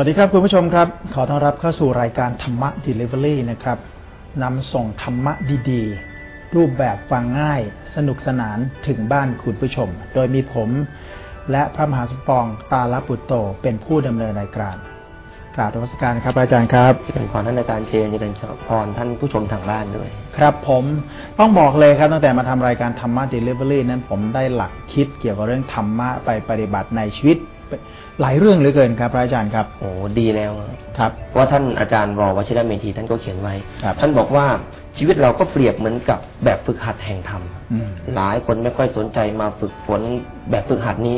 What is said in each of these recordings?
วัสดีครับคุณผู้ชมครับ ขอต้อนรับเข้าสู่รายการธรรมะ Delivery นะครับนำส่งธรรมะดีๆ รูปแบบฟังง่าย สนุกสนานถึงบ้านคุณผู้ชม โดยมีผม และพระมหาสมปองตาลปุตโตเป็นผู้ดำเนินรายการกราบธรรมสการครับอาจารย์ครับเป็นพรท่านอาจารย์เชนจะเป็นพรท่านผู้ชมทางบ้านด้วย ครับผมต้องบอกเลยครับ ตั้งแต่มาทำรายการธรรมะ Delivery นั้นผมได้หลักคิดเกี่ยวกับเรื่องธรรมะไปปฏิบัติในชีวิต หลายเรื่องเหลือเกินครับพระอาจารย์ครับ โอ้ดีแล้วครับเพราะว่าท่านอาจารย์รอวชิรเมธีท่านก็เขียนไว้ครับท่านบอกว่าชีวิตเราก็เปรียบเหมือนกับแบบฝึกหัดแห่งธรรมอืมหลายคนไม่ค่อยสนใจมาฝึกฝนแบบฝึกหัดนี้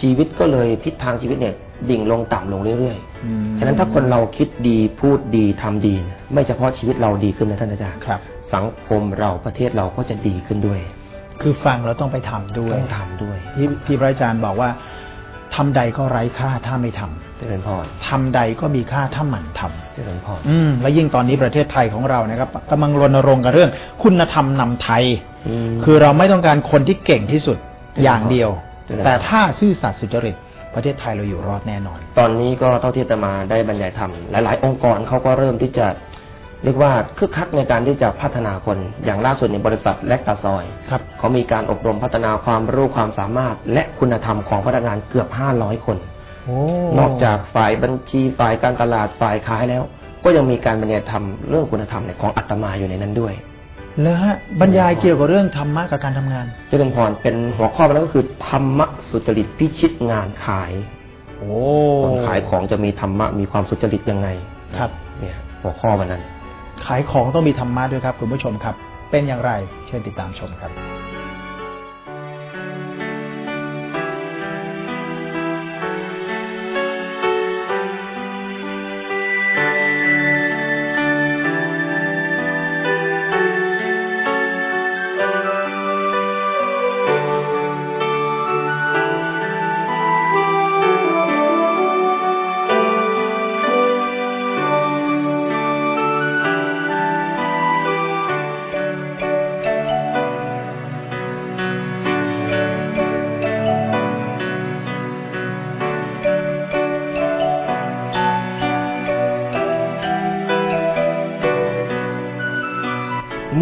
ชีวิตก็เลยทิศทางชีวิตเนี่ยดิ่งลงต่ำลงเรื่อยอืมๆฉะนั้นถ้าคนเราคิดดีพูดดีทำดี ไม่เฉพาะชีวิตเราดีขึ้นนะท่านอาจารย์ครับ สังคมเราประเทศเราก็จะดีขึ้นด้วย คือฟังแล้วต้องไปทำด้วยต้องทำด้วย ที่ที่พระอาจารย์บอกว่า ทำใดก็ไร้ค่าถ้าไม่ทำเจริญพรทำใดก็มีค่าถ้าหมั่นทำเจริญพรอืมและยิ่งตอนนี้ประเทศไทยของเรานะครับกำลังรณรงค์กับเรื่อง คุณธรรมนำไทยมคือเราไม่ต้องการคนที่เก่งที่สุดอย่างเดียวใช่ครับแต่ถ้าซื่อสัตย์สุจริตประเทศไทยเราอยู่รอดแน่นอน ตอนนี้ก็เท่าที่อาตมาได้บรรยายธรรมหลาย ๆ องค์กรเขาก็เริ่มที่จะ เรียกว่าคึกคักในการที่จะพัฒนาคนอย่างล่าสุดในบริษัทแลกตาซอยครับเขามีการอบรมพัฒนาความรู้ความสามารถ และคุณธรรมของพนักงานเกือบ500คนโอ้นอกจากฝ่ายบัญชีฝ่ายการตลาดฝ่ายขายแล้ว ก็ยังมีการบรรยายธรรมเรื่องคุณธรรมเนี่ยของอัตมาอยู่ในนั้นด้วยแล้วฮะบรรยายเกี่ยวกับเรื่องธรรมะกับการทำงาน เจริญพรเป็นหัวข้อมันก็คือธรรมะสุจริตพิชิตงานขาย โอ้คนขายของจะมีธรรมะมีความสุจริตยังไง ครับ เนี่ย หัวข้อมันนั้น ขายของต้องมีธรรมะด้วยครับคุณผู้ชมครับ เป็นอย่างไร เชิญติดตามชมครับ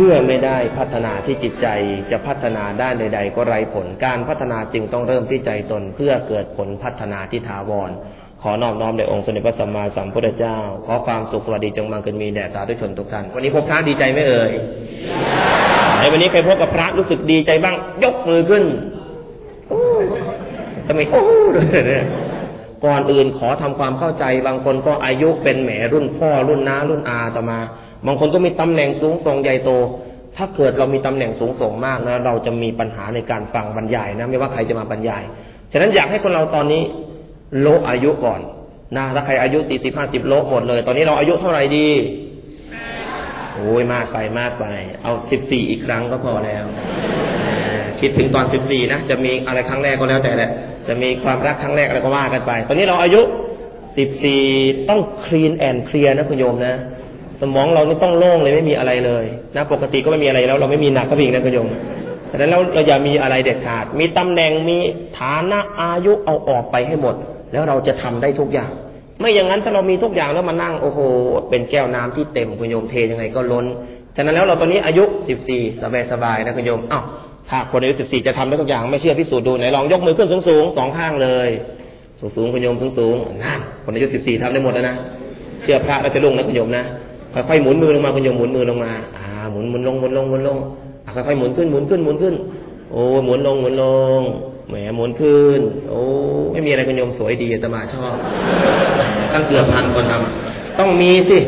มื่อไม่ได้พัฒนาที่จิตใจจะพัฒนาด้านใด ๆ ก็ไร้ผลการพัฒนาจึงต้องเริ่มที่ใจตน เพื่อเกิดผลพัฒนาที่ถาวร ขอนอบน้อมแด่องค์สมเด็จพระสัมมาสัมพุทธเจ้า ขอความสุขสวัสดีจงบังเกิดมีแด่สาธุชนทุกท่าน วันนี้พบพระดีใจไหมเอ่ยในวันนี้ใครพบกับพระรู้สึกดีใจบ้าง ยกมือขึ้นโอ้ทำไมโอ้ด้วยเนี่ย ก่อนอื่นขอทำความเข้าใจ บางคนก็อายุเป็นแหมรุ่นพ่อรุ่นน้ารุ่นอาต่อมา บางคนก็มีตำแหน่งสูงส่งใหญ่โต ถ้าเกิดเรามีตำแหน่งสูงส่งมากนะเราจะมีปัญหาในการฟังบรรยายนะไม่ว่าใครจะมาบรรยาย ฉะนั้นอยากให้คนเราตอนนี้โลอายุก่อนนะถ้าใครอายุสี่สิบห้าสิบโลหมดเลย ตอนนี้เราอายุเท่าไหร่ดีโอ้ยมากไปมากไป เอาสิบสี่อีกครั้งก็พอแล้วคิดถึงตอนสิบสี่นะจะมีอะไรครั้งแรกก็แล้วแต่แหละ จะมีความรักครั้งแรกอะไรก็ว่ากันไป ตอนนี้เราอายุสิบสี่ต้องคลีนแอนเคลียร์นะคุณโยมนะ สมองเรานี่ต้องโล่งเลยไม่มีอะไรเลยนะปกติก็ไม่มีอะไรแล้ว เราไม่มีหนักก็อีกนะคุณโยมฉะนั้นเราเราอย่ามีอะไรเด็ดขาด มีตำแหน่งมีฐานะอายุเอาออกไปให้หมด แล้วเราจะทำได้ทุกอย่าง ไม่อย่างนั้นถ้าเรามีทุกอย่างแล้วมานั่งโอ้โหเป็นแก้วน้ำที่เต็มคุณโยมเทยังไงก็ล้นฉะนั้นแล้วเราตอนนี้อายุสิบสี่สบายสบายๆนะคุณโยมอ้าว ถ้าคนอายุสิบสี่จะทำได้ทุกอย่างไม่เชื่อพิสูจน์ดูไหนลองยกมือขึ้นสูงสูงๆสองข้างเลยสูงสูงๆคุณโยมสูงสูงๆนั่นคนอายุสิบสี่ทำได้หมดแล้วนะเชื่อพระเราจะลุ่งนะคุณโยมนะค่อยๆหมุนมือลงมาคุณโยมหมุนมือลงมาอ่าหมุนหมุนลงหมุนลงหมุนลงค่อยๆหมุนขึ้นหมุนขึ้นหมุนขึ้น โอ้หมุนลงหมุนลงแหมหมุนขึ้น โอ้ไม่มีอะไรคุณโยมสวยดีอาตมาชอบตั้งเกือบพันคนทำต้องมีสิ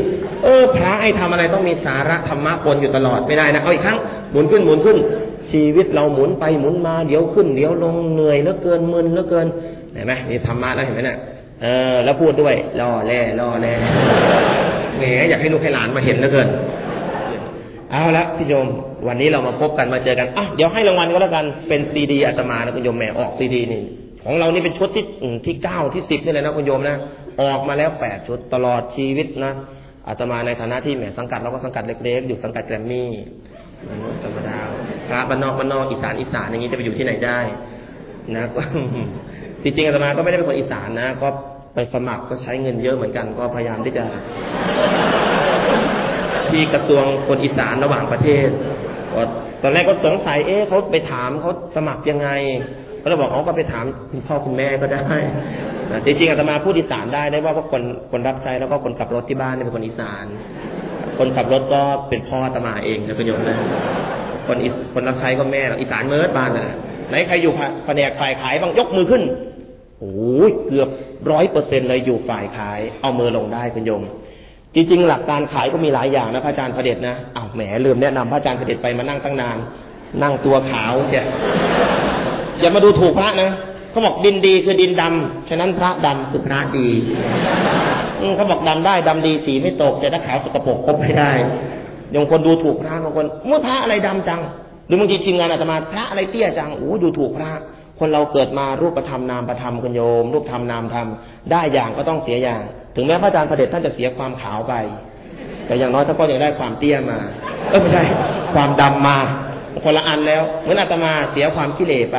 เออพระให้ทำอะไรต้องมีสาระธรรมะปนอยู่ตลอดไม่ได้นะเอาอีกครั้งหมุนขึ้นหมุนขึ้น ชีวิตเราหมุนไปหมุนมาเดี๋ยวขึ้น เดี๋ยวลงเหนื่อยเหลือเกินมึนเหลือเกินเห็นไหมมีธรรมะแล้วเห็นไหมเนี่ยเออ แล้วพูดด้วยล่อแร่ล่อแร่แหมอยากให้ลูกให้หลานมาเห็นเหลือเกิน เอาละพี่โยม วันนี้เรามาพบกันมาเจอกันอะเดี๋ยวให้รางวัลก็แล้วกันเป็นซีดีอาตมานะคุณโยมแหมออกซีดีนี่ของเรานี่เป็นชุดที่ที่เก้าที่สิบนี่เลยนะคุณโยมนะออกมาแล้วแปดชุดตลอดชีวิตนะอาตมาในฐานะที่แหมสังกัดเราก็สังกัดเล็กๆอยู่สังกัดแกรมมี่มนุษย์ธรรมดา พระบ้านนอกบ้านนอกอีสานอีสานอย่างนี้จะไปอยู่ที่ไหนได้นะก็จริงๆอาตมาก็ไม่ได้เป็นคนอีสานนะ ก็ไปสมัครก็ใช้เงินเยอะเหมือนกัน ก็พยายามที่จะ ที่กระทรวงคนอีสานระหว่างประเทศก็ตอนแรกก็สงสัยเอ๊ะเขาไปถามเขาสมัครยังไง ก็เลยบอกอ๋อก็ไปถามคุณพ่อคุณแม่ก็ได้จริงๆอาตมาพูดอีสานได้ได้ว่าเพราะคนคนรับใช้แล้วก็คนขับรถที่บ้านเนี่ยเป็นคนอีสาน คนขับรถก็เป็นพ่อตมาเองนะประโยชน์นะคนคนรับใช้ก็แม่อีสานเมิร์ดบ้านนะไหนใครอยู่แผนกฝ่ายขายบ้างยกมือขึ้นโอ้ยเกือบร้อยเปอร์เซ็นเลยอยู่ฝ่ายขาย เอามือลงได้คุณโยม จริง ๆ หลักการขายก็มีหลายอย่างนะพระอาจารย์พระเดชนะอ้าวแหมลืมแนะนำพระอาจารย์พระเดชไปมานั่งตั้งนาน นั่งตัวขาวเชียอย่ามาดูถูกพระนะ เขาบอกดินดีคือดินดำฉะนั้นพระดำคือพระดีเขาบอกดำได้ดำดีสีไม่ตก แต่ถ้าขาวสกปรกคบไม่ได้ยังคนดูถูกพระบางคนเมื่อพระอะไรดำจัง หรือบางทีทีมงานอาตมาพระอะไรเตี้ยจังโอ้ดูถูกพระ คนเราเกิดมารูปประธรรมนามประธรรมคุณโยม รูปธรรมนามธรรมได้อย่างก็ต้องเสียอย่าง ถึงแม้พระอาจารย์พระเดชท่านจะเสียความขาวไป แต่อย่างน้อยท่านก็ยังได้ความเตี้ยมา เออไม่ใช่ความดำมาคนละอันแล้วเหมือนอาตมาเสียความขี้เหร่ไป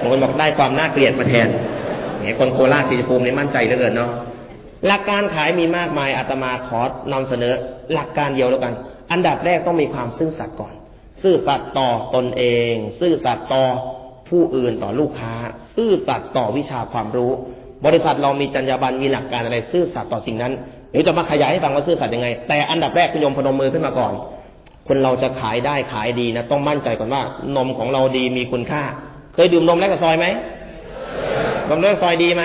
บางคนบอกได้ความน่าเกลียดมาแทนเนี่ยคนโคราชสีภูมินี่มั่นใจเหลือเกินเนาะหลักการขายมีมากมายอาตมาขอนำเสนอหลักการเดียวแล้วกัน อันดับแรกต้องมีความซื่อสัตย์ก่อน ซื่อสัตย์ต่อตนเอง ซื่อสัตย์ต่อผู้อื่นต่อลูกค้า ซื่อสัตย์ต่อวิชาความรู้ บริษัทเรามีจรรยาบรรณมีหลักการอะไร ซื่อสัตย์ต่อสิ่งนั้นเดี๋ยวจะมาขยายให้ฟังว่าซื่อสัตย์ยังไง แต่อันดับแรกคุณโยมพนมมือขึ้นมาก่อน คนเราจะขายได้ขายดีนะต้องมั่นใจก่อนว่านมของเราดีมีคุณค่า เคยดื่มนมแลกกับซอยไหมนมแลกกับซอยดีไหม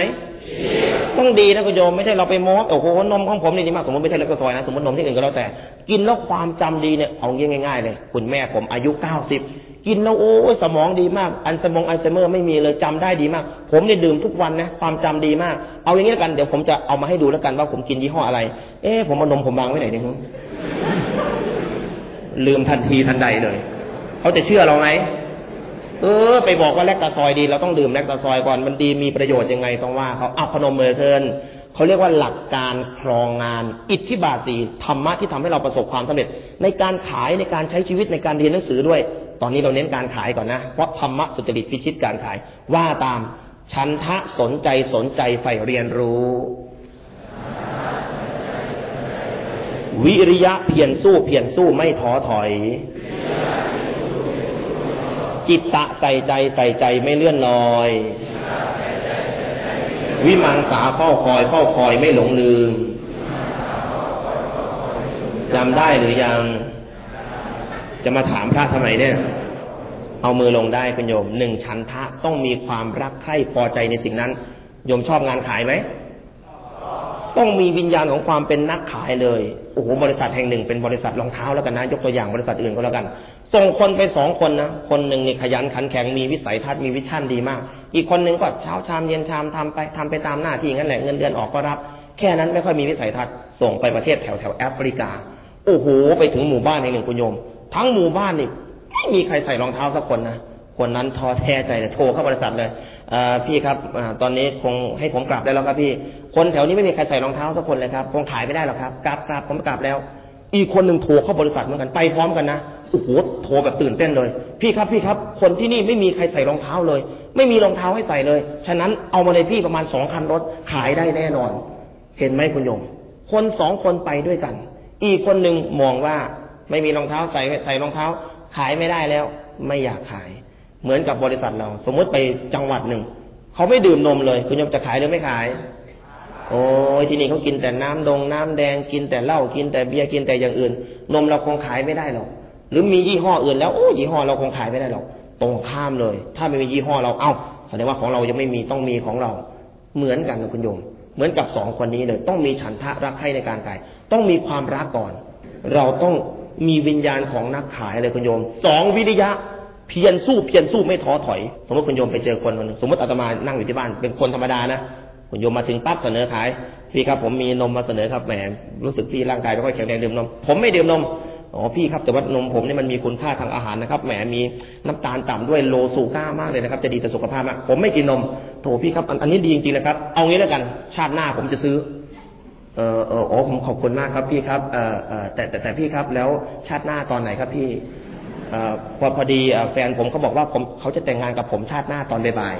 ต้องดีนะคุณโยมไม่ใช่เราไปโม้โอ้โหนมของผมนี่ดีมากสมมติไม่ใช่เล็กกระซอยนะสมมตินมที่อื่นก็แล้วแต่ กินแล้วความจำดีเนี่ยเอาง่ายๆเลยคุณแม่ผมอายุเก้าสิบกินแล้วโอ้ยสมองดีมาก อันสมองอัลไซเมอร์ไม่มีเลยจำได้ดีมาก ผมเนี่ยดื่มทุกวันนะความจำดีมาก เอาอย่างนี้แล้วกันเดี๋ยวผมจะเอามาให้ดูแล้วกันว่าผมกินยี่ห้ออะไร เอ๊ะผมเอานมผมวางไว้ไหนเนี่ยลืมทันทีทันใดเลยเขาจะเชื่อเราไหม เออ ไปบอกว่าแลคตาซอยดีเราต้องดื่มแลคตาซอยก่อนมันดีมีประโยชน์ยังไงต้องว่าเขาเอาพนมมือเทินเขาเรียกว่าหลักการครองงาน อิทธิบาทสีธรรมะที่ทำให้เราประสบความสำเร็จ ในการขายในการใช้ชีวิตในการเรียนหนังสือด้วย ตอนนี้เราเน้นการขายก่อนนะ เพราะธรรมะสุจริตพิชิตการขาย ว่าตามชันทะสนใจสนใจใฝ่เรียนรู้ วิริยะเพียรสู้เพียรสู้ไม่ท้อถอย จิตตะใส่ใจใส่ใจไม่เลื่อนลอย วิมังสาเฝ้าคอยเฝ้าคอยไม่หลงลืมจำได้หรือยัง จะมาถามพระทำไมเนี่ย เอามือลงได้คุณโยมหนึ่งชั้นทะต้องมีความรักใคร่พอใจในสิ่งนั้นโยมชอบงานขายไหม ต้องมีวิญญาณของความเป็นนักขายเลยโอ้โหบริษัทแห่งหนึ่งเป็นบริษัทรองเท้าแล้วกันนะยกตัวอย่างบริษัทอื่นก็แล้วกันส่งคนไปสองคนนะคนหนึ่งนี่ขยันขันแข็งมีวิสัยทัศน์มีวิชั่นดีมาก อีกคนหนึ่งก็เช้าชามเย็นชามทำไปทำไปตามหน้าที่งั้นแหละเงินเดือนออกก็รับ แค่นั้นไม่ค่อยมีวิสัยทัศน์ส่งไปประเทศแถวแถวแอฟริกาโอ้โหไปถึงหมู่บ้านในหนึ่งคุณโยม ทั้งหมู่บ้านนี่ไม่มีใครใส่รองเท้าสักคนนะคนนั้นท้อแท้ใจเลยโทรเข้าบริษัทเลย พี่ครับอตอนนี้คงให้ผมกลับได้แล้วครับพี่ คนแถวนี้ไม่มีใครใส่รองเท้าสักคนเลยครับ คงขายไม่ได้หรอกครับ กลับกลับผมกลับแล้ว อีกคนหนึ่งโทรเข้าบริษัทเหมือนกันไปพร้อมกันนะโอ้โหโทรแบบตื่นเต้นเลย พี่ครับพี่ครับ คนที่นี่ไม่มีใครใส่รองเท้าเลย ไม่มีรองเท้าให้ใส่เลย ฉะนั้นเอามาเลยพี่ประมาณสองคันรถขายได้แน่นอน เห็นไหมคุณโยม คนสองคนไปด้วยกัน อีกคนหนึ่งมองว่าไม่มีรองเท้าใส่ใส่รองเท้า ขายไม่ได้แล้ว ไม่อยากขาย เหมือนกับบริษัทเรา สมมติไปจังหวัดหนึ่งเขาไม่ดื่มนมเลย คุณโยมจะขายหรือไม่ขาย โอ้ยที่นี่เขากินแต่น้ำดง น้ำแดงกินแต่เหล้ากินแต่เบียร์กินแต่อย่างอื่น นมเราคงขายไม่ได้หรอกหรือมียี่ห้ออื่นแล้วโอ้ยี่ห้อเราคงขายไม่ได้หรอกตรงข้ามเลย ถ้าไม่มียี่ห้อเราเอ้าแสดงว่าของเรายังไม่มีต้องมีของเรา เหมือนกันนะคุณโยม เหมือนกับสองคนนี้เลย ต้องมีฉันทะรักใคร่ในการขาย ต้องมีความรักก่อน เราต้องมีวิญญาณของนักขายเลยคุณโยมสองวิริยะ พียรสู้เพียรสู้ไม่ท้อถอย สมมติคุณโยมไปเจอคนคนนึงสมมติอาตมานั่งอยู่ที่บ้านเป็นคนธรรมดานะคุณโยมมาถึงปั๊บเสนอขาย พี่ครับผมมีนมมาเสนอครับแหมรู้สึกพี่ร่างกายไม่ค่อยแข็งแรงดื่มนม ผมไม่ดื่มนมอ๋อพี่ครับแต่ว่านมผมเนี่ยมันมีคุณค่าทางอาหารนะครับแหมมีน้ำตาลต่ำด้วยโลซูก้ามากเลยนะครับ จะดีต่อสุขภาพมากผมไม่กินนมโถพี่ครับอันนี้ดีจริงๆนะครับ เอางี้แล้วกัน ชาติหน้าผมจะซื้อเออเอออ๋อผมขอบคุณมากครับพี่ครับเออเออแต่แต่แต่พี่ครับแล้วชาติหน้าตอนไหนครับพี่ พอพอดีแฟนผมเขาบอกว่าผมเขาจะแต่งงานกับผมชาติหน้าตอนบ่าย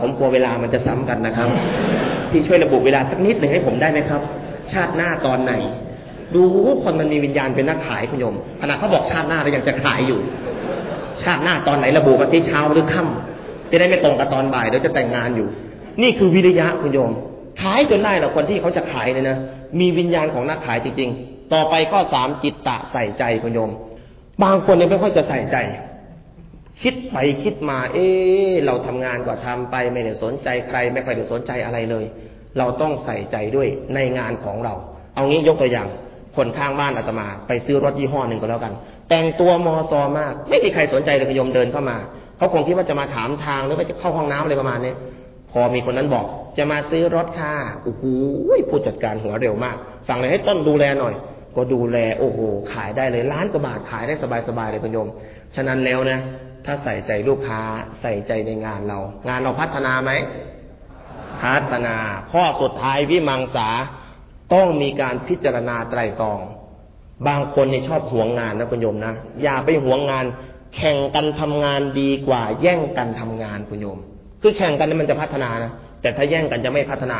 ผมกลัวเวลามันจะซ้ำกันนะครับพี่ช่วยระบุเวลาสักนิดหนึ่งให้ผมได้ไหมครับ ชาติหน้าตอนไหน ดูคนมันมีวิญญาณเป็นนักขายคุณโยมขณะเขาบอกชาติหน้าเรายังจะขายอยู่ ชาติหน้าตอนไหนระบุมาที่เช้าหรือค่ำจะได้ไม่ตรงกับตอนบ่ายเดี๋ยวจะแต่งงานอยู่ นี่คือวิริยะคุณโยม ขายจนได้หรอคนที่เขาจะขายเนี่ยนะมีวิญญาณของนักขายจริง ๆ ต่อไปข้อสามจิตตะใส่ใจคุณโยม บางคนเนี่ยไม่ค่อยจะใส่ใจ คิดไปคิดมา เอ๊เราทำงานก็ทำไปไม่ได้สนใจใคร ไม่ค่อยได้สนใจอะไรเลย เราต้องใส่ใจด้วยในงานของเรา เอางี้ยกตัวอย่าง คนข้างบ้านอาตมา ไปซื้อรถยี่ห้อหนึ่งก็แล้วกัน แต่งตัวมอซอมาก ไม่มีใครสนใจเลยพยมเดินเข้ามาเขาคงคิดว่าจะมาถามทางหรือว่าจะเข้าห้องน้ำอะไรประมาณนี้พอมีคนนั้นบอก จะมาซื้อรถค่ะโอ้โหผู้จัดการหัวเร็วมาก สั่งเลยให้ต้นดูแลหน่อย ก็ดูแลโอ้โหขายได้เลยล้านกว่าบาทขายได้สบายๆเลยคุณโยม ฉะนั้นแล้วนะ ถ้าใส่ใจลูกค้าใส่ใจในงานเรา งานเราพัฒนาไหมพัฒนา ข้อสุดท้ายวิมังสาต้องมีการพิจารณาไตร่ตรอง บางคนเนี่ยชอบหวงงานนะคุณโยมนะอย่าไปหวงงาน แข่งกันทำงานดีกว่า แย่งกันทำงานคุณโยม คือแข่งกันนี่มันจะพัฒนานะแต่ถ้าแย่งกันจะไม่พัฒนา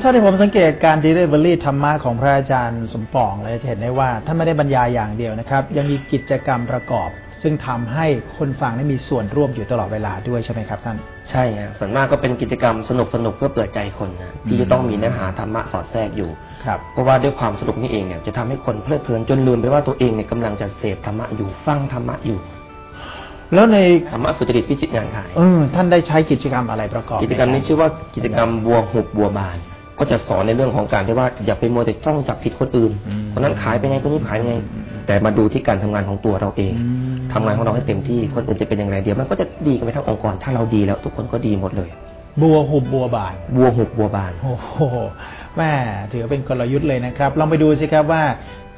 ถ้าที่ผมสังเกตการดีลิเวอรี่ธรรมะของพระอาจารย์สมปองเลยจะเห็นได้ว่าท่านไม่ได้บรรยายอย่างเดียวนะครับ ยังมีกิจกรรมประกอบ ซึ่งทำให้คนฟังได้มีส่วนร่วมอยู่ตลอดเวลาด้วยใช่ไหมครับท่าน ใช่ส่วนมากก็เป็นกิจกรรมสนุกสนุกเพื่อเปิดใจคนนะที่จะต้องมีเนื้อหาธรรมะสอดแทรกอยู่ครับเพราะว่าด้วยความสนุกนี่เองเนี่ยจะทำให้คนเพลิดเพลินจนลืมไปว่าตัวเองเนี่ยกำลังจะเสพธรรมะอยู่ฟังธรรมะอยู่แล้วในธรรมะสุจริตพิจิตงานขายเออท่านได้ใช้กิจกรรมอะไรประกอบ กิจกรรมนี้ชื่อว่ากิจกรรมบัวหุบบัวบาน ก็จะสอนในเรื่องของการที่ว่าอย่าไปมัวแต่จ้องจับผิดคนอื่นคนนั้นขายไปไงคนนี้ขายไงแต่มาดูที่การทำงานของตัวเราเองทำงานของเราให้เต็มที่คนอื่นจะเป็นอย่างไรเดียวมันก็จะดีกันไปทั้งองค์กร ถ้าเราดีแล้ว ทุกคนก็ดีหมดเลย บัวหุบบัวบาน บัวหุบบัวบาน โอ้โหแม่ถือเป็นกลยุทธ์เลยนะครับ ลองไปดูสิครับว่า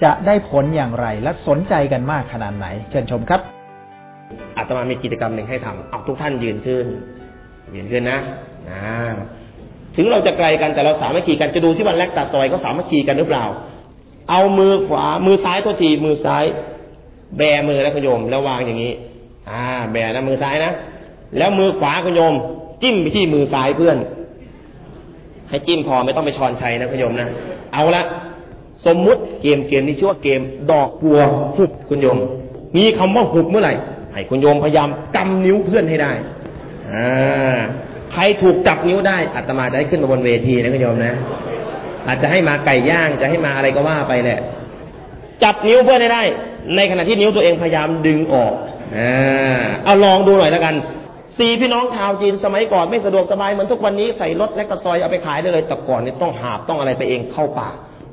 จะได้ผลอย่างไรและสนใจกันมากขนาดไหน เชิญชมครับอาตมามีกิจกรรมหนึ่งให้ทำเอาทุกท่านยืนขึ้น ยืนขึ้นนะนะ ถึงเราจะไกลกันแต่เราสามัคคีกันจะดูที่วันแรกตัดซอยเขาสามัคคีกันหรือเปล่า เอามือขวามือซ้ายตัวทีมือซ้าย แบมือแล้วขยมแล้ววางอย่างนี้ อ่า แบนะมือซ้ายนะแล้วมือขวาขยม จิ้มไปที่มือซ้ายเพื่อนให้จิ้มพอไม่ต้องไปชอนชัยนะขยมนะเอาละสมมุติเกมเกมนี้ชื่อว่าเกม ดอกบัวหุบคุณโยม มีคำว่าหุบเมื่อไหร่ให้คุณโยมพยายามกำนิ้วเพื่อนให้ได้อ่า ถูกจับนิ้วได้อาตมาจะให้ขึ้นมาบนเวทีนะคุณโยมนะ อาจจะให้มาไก่ย่างจะให้มาอะไรก็ว่าไปแหละ จับนิ้วเพื่อนได้ ในขณะที่นิ้วตัวเองพยายามดึงออกอ่าเอาลองดูหน่อยแล้วกันสี่พี่น้องชาวจีนสมัยก่อนไม่สะดวกสบายเหมือนทุกวันนี้ใส่รถและกระซอยเอาไปขายได้เลยแต่ก่อนนี่ต้องหาบต้องอะไรไปเองเข้าป่า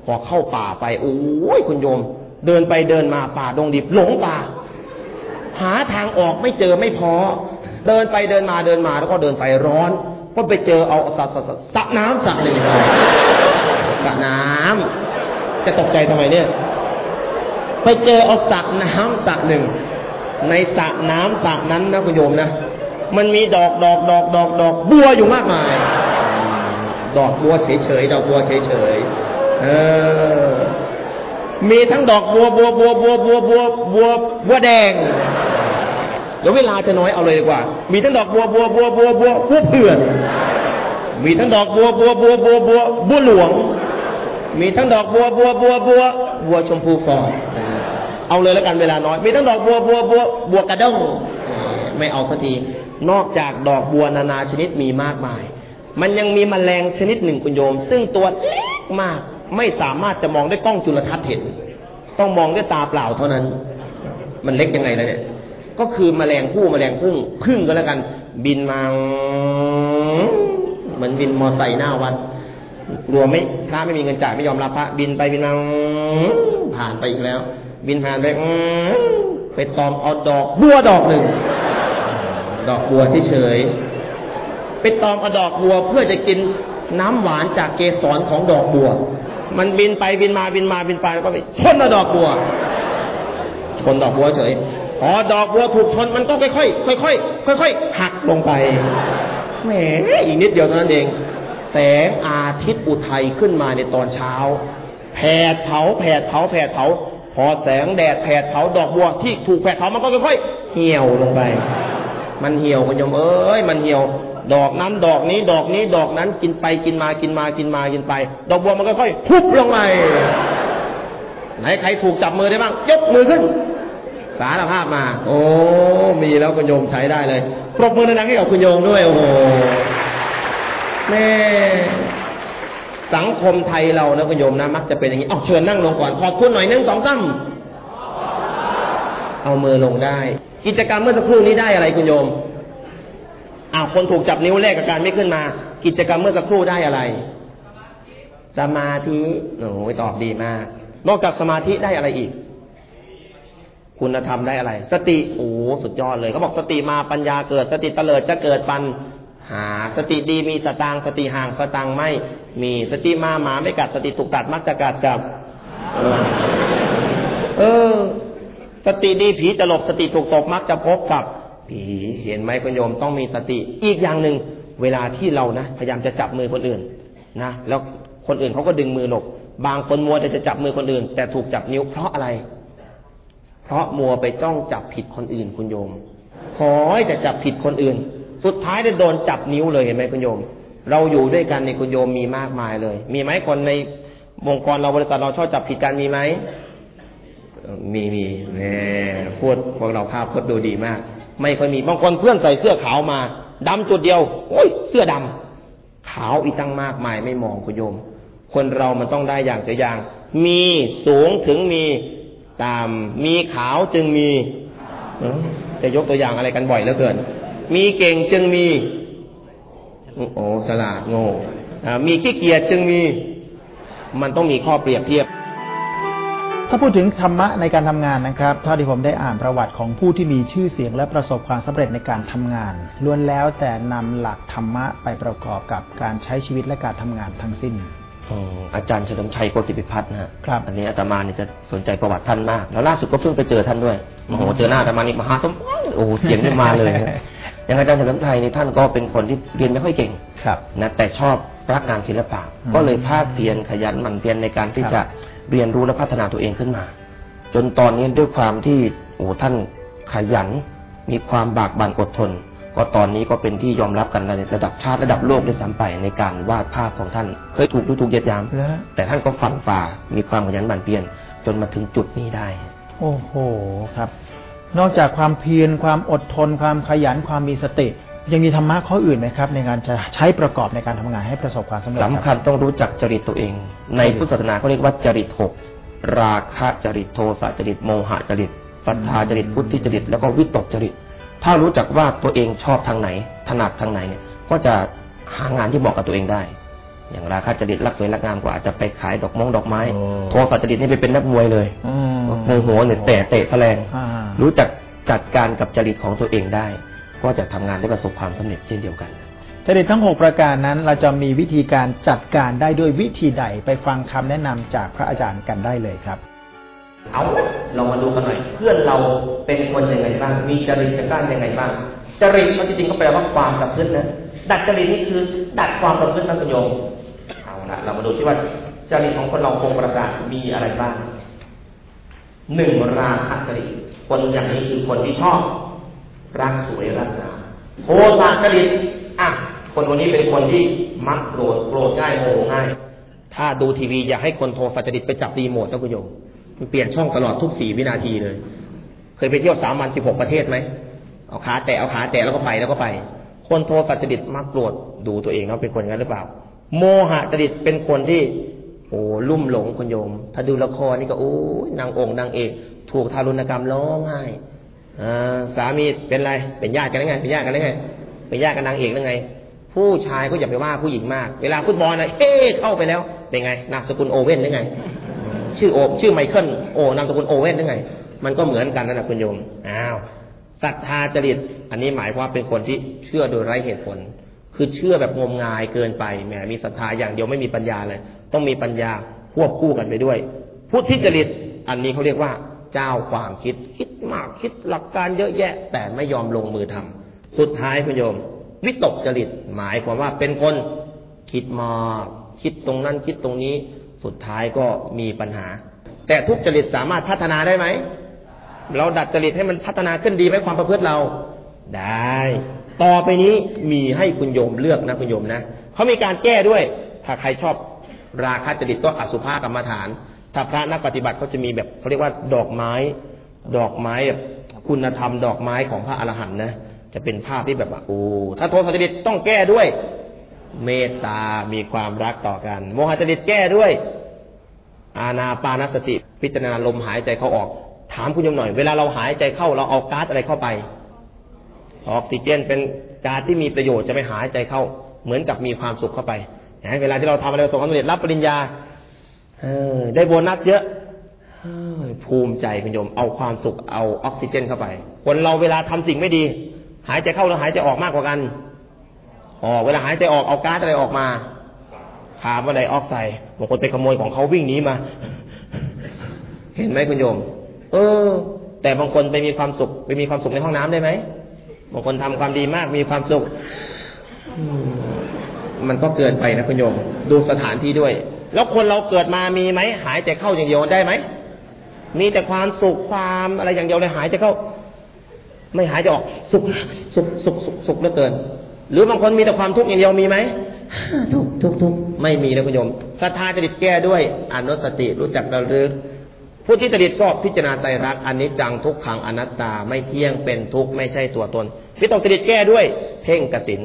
พอเข้าป่าไปโอ้ยคุณโยม เดินไปเดินมาป่าดงดิบหลงป่า หาทางออกไม่เจอไม่พอ เดินไปเดินมาเดินมาแล้วก็เดินไปร้อน ก็ไปเจอเอาสระสระสระน้ำสระหนึ่งสระน้ำจะตกใจทำไมเนี่ย ไปเจอเอาสระน้ำสระหนึ่ง ในสระน้ำสระนั้นนะคุณโยมนะ มันมีดอกดอกดอกดอกดอกบัวอยู่มากมาย ดอกบัวเฉยเฉยดอกบัวเฉยเฉยเออ มีทั้งดอกบัวบัวบัวบัวบัวบัวบัวบัวแดง เดี๋ยวเวลาจะน้อยเอาเลยดีกว่า มีทั้งดอกบัวบัวบัวบัวบัวบัวเพื่อนมีทั้งดอกบัวบัวบัวบัวบัวบัวหลวง มีทั้งดอกบัวบัวบัวบัวบัวชมพูฟอยเอาเลยแล้วกันเวลาน้อย มีทั้งดอกบัวบัวบัวบัวกระด้งไม่เอาสักทีนอกจากดอกบัวนานาชนิดมีมากมาย มันยังมีมแมลงชนิดหนึ่งคุณโยม ซึ่งตัวเล็กมากไม่สามารถจะมองด้วยกล้องจุลทรรศน์เห็น ต้องมองด้วยตาเปล่าเท่านั้น มันเล็กยังไงล่ะเนี่ย ก็คือมแมลงผู้มแมลงพึ่งพึ่งก็แล้วกัน บินมาเหมือนบินมอไซค์หน้าวัดกลัวไม่พระไม่มีเงินจ่ายไม่ยอมรับพระ บินไปบินมาผ่านไปอีกแล้ว บินผ่านไปไปตอมเอาดอกบัวดอกหนึ่ง ดอกบัวที่เฉยไปตอมเอาดอกบัวเพื่อจะกินน้ำหวานจากเกสรของดอกบัว มันบินไปบินมาบินมาบินไปแล้วก็ไปชนดอกบัวชนดอกบัวเฉย พอดอกบัวถูกชนมันก็ค่อยๆค่อยๆค่อยๆหักลงไปแหมอีกนิดเดียวเท่านั้นเอง แสงอาทิตย์อุทัยขึ้นมาในตอนเช้าแผดเผาแผดเผาแผดเผาพอแสงแดดแผดเผาดอกบัวที่ถูกแผดเผามันก็ค่อยๆเหี่ยวลงไป มันเหี่ยวคุณโยมเอ้ยมันเหี่ยว ดอกนั้นดอกนี้ดอกนี้ดอกนั้นกินไปกินมากินมากินมากินไป ดอกบัวมันก็ค่อยทุบลงไปไหนใครถูกจับมือได้บ้างยกมือขึ้น สารภาพมา โอ้ มีแล้วคุณโยมใช้ได้เลย ปรบมือดังๆให้กับคุณโยมด้วย โอ้โหแม่สังคมไทยเรานะคุณโยมนะ มักจะเป็นอย่างนี้เอาเชิญนั่งลงก่อน ขอบคุณหน่อยหนึ่งสองสามเอามือลงได้ กิจกรรมเมื่อสักครู่นี้ได้อะไรคุณโยมอ้าวคนถูกจับนิ้วแรกกับการไม่ขึ้นมา กิจกรรมเมื่อสักครู่ได้อะไร สมาธิโอ้ยตอบดีมาก นอกจากสมาธิได้อะไรอีก คุณธรรมได้อะไร สติโอ้สุดยอดเลยเขาบอกสติมาปัญญาเกิด สติเตลิดจะเกิดปัญหา สติดีมีสตางสติห่างสตางไม่มีสติมาหมาไม่กัดสติถูกตัดมักจะกัดกับ เออ สติดีผีจะหลบสติถูกตกมักจะพบกับผีเห็นไหมคุณโยมต้องมีสติ อีกอย่างหนึ่งเวลาที่เรานะพยายามจะจับมือคนอื่นนะแล้วคนอื่นเขาก็ดึงมือหลบบางคนมัวแต่จะจับมือคนอื่น แต่ถูกจับนิ้วเพราะอะไร เพราะมัวไปจ้องจับผิดคนอื่นคุณโยมขอให้จะจับผิดคนอื่น สุดท้ายได้โดนจับนิ้วเลยเห็นไหมคุณโยม เราอยู่ด้วยกันในคุณโยมมีมากมายเลย มีไหมคนในวงกรเราบริษัทเราชอบจับผิดกันมีไหมมีมีแหมพูดพวกเราภาพพดดูดีมาก ไม่ค่อยมีบางคนเพื่อนใส่เสื้อขาวมาดำจุดเดียวโอ้ยเสื้อดำขาวอีกตั้งมากมายไม่มองคุณโยม คนเรามันต้องได้อย่างเสียอย่าง มีสูงถึงมี ตาม มีขาวจึงมีจะยกตัวอย่างอะไรกันบ่อยเหลือเกิน มีเก่งจึงมี โอ้สลาดโง่มีขี้เกียจจึงมี มันต้องมีข้อเปรียบเทียบ ถ้าพูดถึงธรรมะในการทำงานนะครับ เท่าที่ผมได้อ่านประวัติของผู้ที่มีชื่อเสียงและประสบความสำเร็จในการทำงาน ล้วนแล้วแต่นำหลักธรรมะไปประกอบกับการใช้ชีวิตและการทำงานทั้งสิ้น อาจารย์เฉลิมชัยโกศิพิพัฒน์นะครับ อันนี้อาตมาเนี่ยจะสนใจประวัติท่านมาก แล้วล่าสุดก็เพิ่งไปเจอท่านด้วยโอ้โหเจอหน้าอาตมานี่มหาสมโอ้โหเสียงขึ้นมาเลยอย่างอาจารย์เฉลิมชัยนี่ท่านก็เป็นคนที่เรียนไม่ค่อยเก่งครับนะแต่ชอบรักงานศิลปะ ก็เลยภาคเพียรขยันหมั่นเพียรในการที่จะเรียนรู้และพัฒนาตัวเองขึ้นมา จนตอนนี้ด้วยความที่โอ้ท่านขยันมีความบากบั่นอดทน ก็ตอนนี้ก็เป็นที่ยอมรับกันในระดับชาติระดับโลกด้วยซ้ำไปในการวาดภาพของท่าน เคยถูกดูถูกเยียดยาม แต่ท่านก็ฝันฝ่ามีความขยันหมั่นเพียรจนมาถึงจุดนี้ได้ โอ้โหครับ นอกจากความเพียรความอดทน ความขยันความมีสติ ยังมีธรรมะข้ออื่นไหมครับ ในการจะใช้ประกอบในการทำงานให้ประสบความสำเร็จสำคัญต้องรู้จักจริตตัวเอง ในพุทธศาสนาเขาเรียกว่าจริตหกราคะจริตโทสะจริตโมหะจริตศรัทธาจริตพุทธิจริตแล้วก็วิตกจริต ถ้ารู้จักว่าตัวเองชอบทางไหน ถนัดทางไหนเนี่ย ก็จะหางานที่เหมาะกับตัวเองได้ อย่างราคาจริตรักสวยรักงามกว่าจะไปขายดอกมงดอกไม้ โทรศัพท์จริตนี่ไปเป็นนักมวยเลยโมโหเนี่ยแต่เตะแรงรู้จักจัดการกับจริตของตัวเองได้ ก็จะทำงานได้ประสบความสำเร็จเช่นเดียวกัน จริตทั้งหกประการนั้น เราจะมีวิธีการจัดการได้ด้วยวิธีใดไปฟังคำแนะนำจากพระอาจารย์กันได้เลยครับ เอาเรามาดูกันหน่อย เพื่อนเราเป็นคนยังไงบ้าง มีจริตจักร้านยังไงบ้าง จริตมันจริงๆก็แปลว่าความกับเพื่อนนะดัดจริตนี่คือ ดัดความกับเพื่อนนักโยมเอาละเรามาดูที่ว่าจริตของคนเราคงประกาศมีอะไรบ้างหนึ่งราคะจริตคนอย่างนี้คือคนที่ชอบ รักสวยรักงามโทสะจริตอะคนคนนี้เป็นคนที่มักโกรธโกรธง่ายโมโหง่าย ถ้าดูทีวีอยากให้คนโทสะจริตไปจับรีโมทนะคุณโยม มันเปลี่ยนช่องตลอดทุกสี่วินาทีเลย เคยไปเที่ยวสามวันสิบหกประเทศไหมเอาขาแตะเอาขาแตะแล้วก็ไปแล้วก็ไป คนโทสัจดิตมักโกรธดูตัวเองว่าเป็นคนงั้นหรือเปล่า โมหะจดิตเป็นคนที่โอ้ลุ่มหลงคนโยม ถ้าดูละครนี่ก็โอ้นางองค์นางเอกถูกทารุณกรรมร้องไห้สามีเป็นไรเป็นญาติกันได้ไง เป็นญาติกันได้ไง เป็นญาติกันนางเอกได้ไง ผู้ชายก็อย่าไปว่าผู้หญิงมาก เวลาฟุตบอลนะเฮ้เข้าไปแล้วเป็นไงนามสกุลโอเว่นได้ไง ชื่อโอชื่อไมเคิลโอนามสกุลโอเว่นได้ไง มันก็เหมือนกันนั่นแหละคุณโยมอ้าวศรัทธาจริต อันนี้หมายว่าเป็นคนที่เชื่อโดยไร้เหตุผล คือเชื่อแบบงมงายเกินไปแหมมีศรัทธาอย่างเดียวไม่มีปัญญาเลย ต้องมีปัญญาควบคู่กันไปด้วยพุทธิจริต อันนี้เขาเรียกว่า เจ้าความคิดคิดมากคิดหลักการเยอะแยะ แต่ไม่ยอมลงมือทำสุดท้ายคุณโยม วิตกจริต หมายความว่าเป็นคนคิดมากคิดตรงนั้นคิดตรงนี้ สุดท้ายก็มีปัญหา แต่ทุกจริตสามารถพัฒนาได้ไหม เราดัดจริตให้มันพัฒนาขึ้นดีไหมความประพฤติเรา ได้ ต่อไปนี้มีให้คุณโยมเลือกนะคุณโยมนะเขามีการแก้ด้วย ถ้าใครชอบราคะจริตก็อสุภากรรมฐาน ถ้าพระนักปฏิบัติเขาจะมีแบบเขาเรียกว่าดอกไม้ ดอกไม้แบบคุณธรรมดอกไม้ของพระอรหันต์นะจะเป็นภาพที่แบบว่าโอ้ถ้าโทสะจริตต้องแก้ด้วย เมตตา มีความรักต่อกัน โมหะจริตแก้ด้วย อาณาปานสติ พิจารณาลมหายใจเข้าออก ถามคุณโยมหน่อย เวลาเราหายใจเข้าเราเอาก๊าซอะไรเข้าไป ออกซิเจนเป็นก๊าซที่มีประโยชน์จะไปหายใจเข้า เหมือนกับมีความสุขเข้าไปนะเวลาที่เราทำอะไรประสบความสำเร็จรับปริญญาเออได้โบนัสเยอะภูมิใจคุณโยม เอาความสุขเอาออกซิเจนเข้าไป คนเราเวลาทำสิ่งไม่ดี หายใจเข้าหรือหายใจออกมากกว่ากัน ออกเวลาหายใจออกเอาก๊าซอะไรออกมาคาร์บอนไดออกไซด์บางคนไปขโมยของเขาวิ่งหนีมา เห็นไหมคุณโยม เออ แต่บางคนไปมีความสุข ไปมีความสุขในห้องน้ำได้ไหมบางคนทำความดีมากมีความสุข มันก็เกินไปนะคุณโยม ดูสถานที่ด้วย แล้วคนเราเกิดมามีไหมหายใจเข้าอย่างเดียวได้ไหมมีแต่ความสุขความอะไรอย่างเดียวเลยหายใจเข้า ไม่หายใจออก สุขสุขสุขสุขสุขเหลือเกิน หรือบางคนมีแต่ความทุกข์อย่างเดียวมีไหมทุกทุกทุกไม่มีนะคุณโยมศรัทธาจริตแก้ด้วยอนุสติรู้จักระลึกผู้ที่จริตก็พิจารณาใจรักอันนี้จังทุกขังอนัตตาไม่เที่ยงเป็นทุกข์ไม่ใช่ตัวตนพิตกจริตแก้ด้วย เพ่งกสิน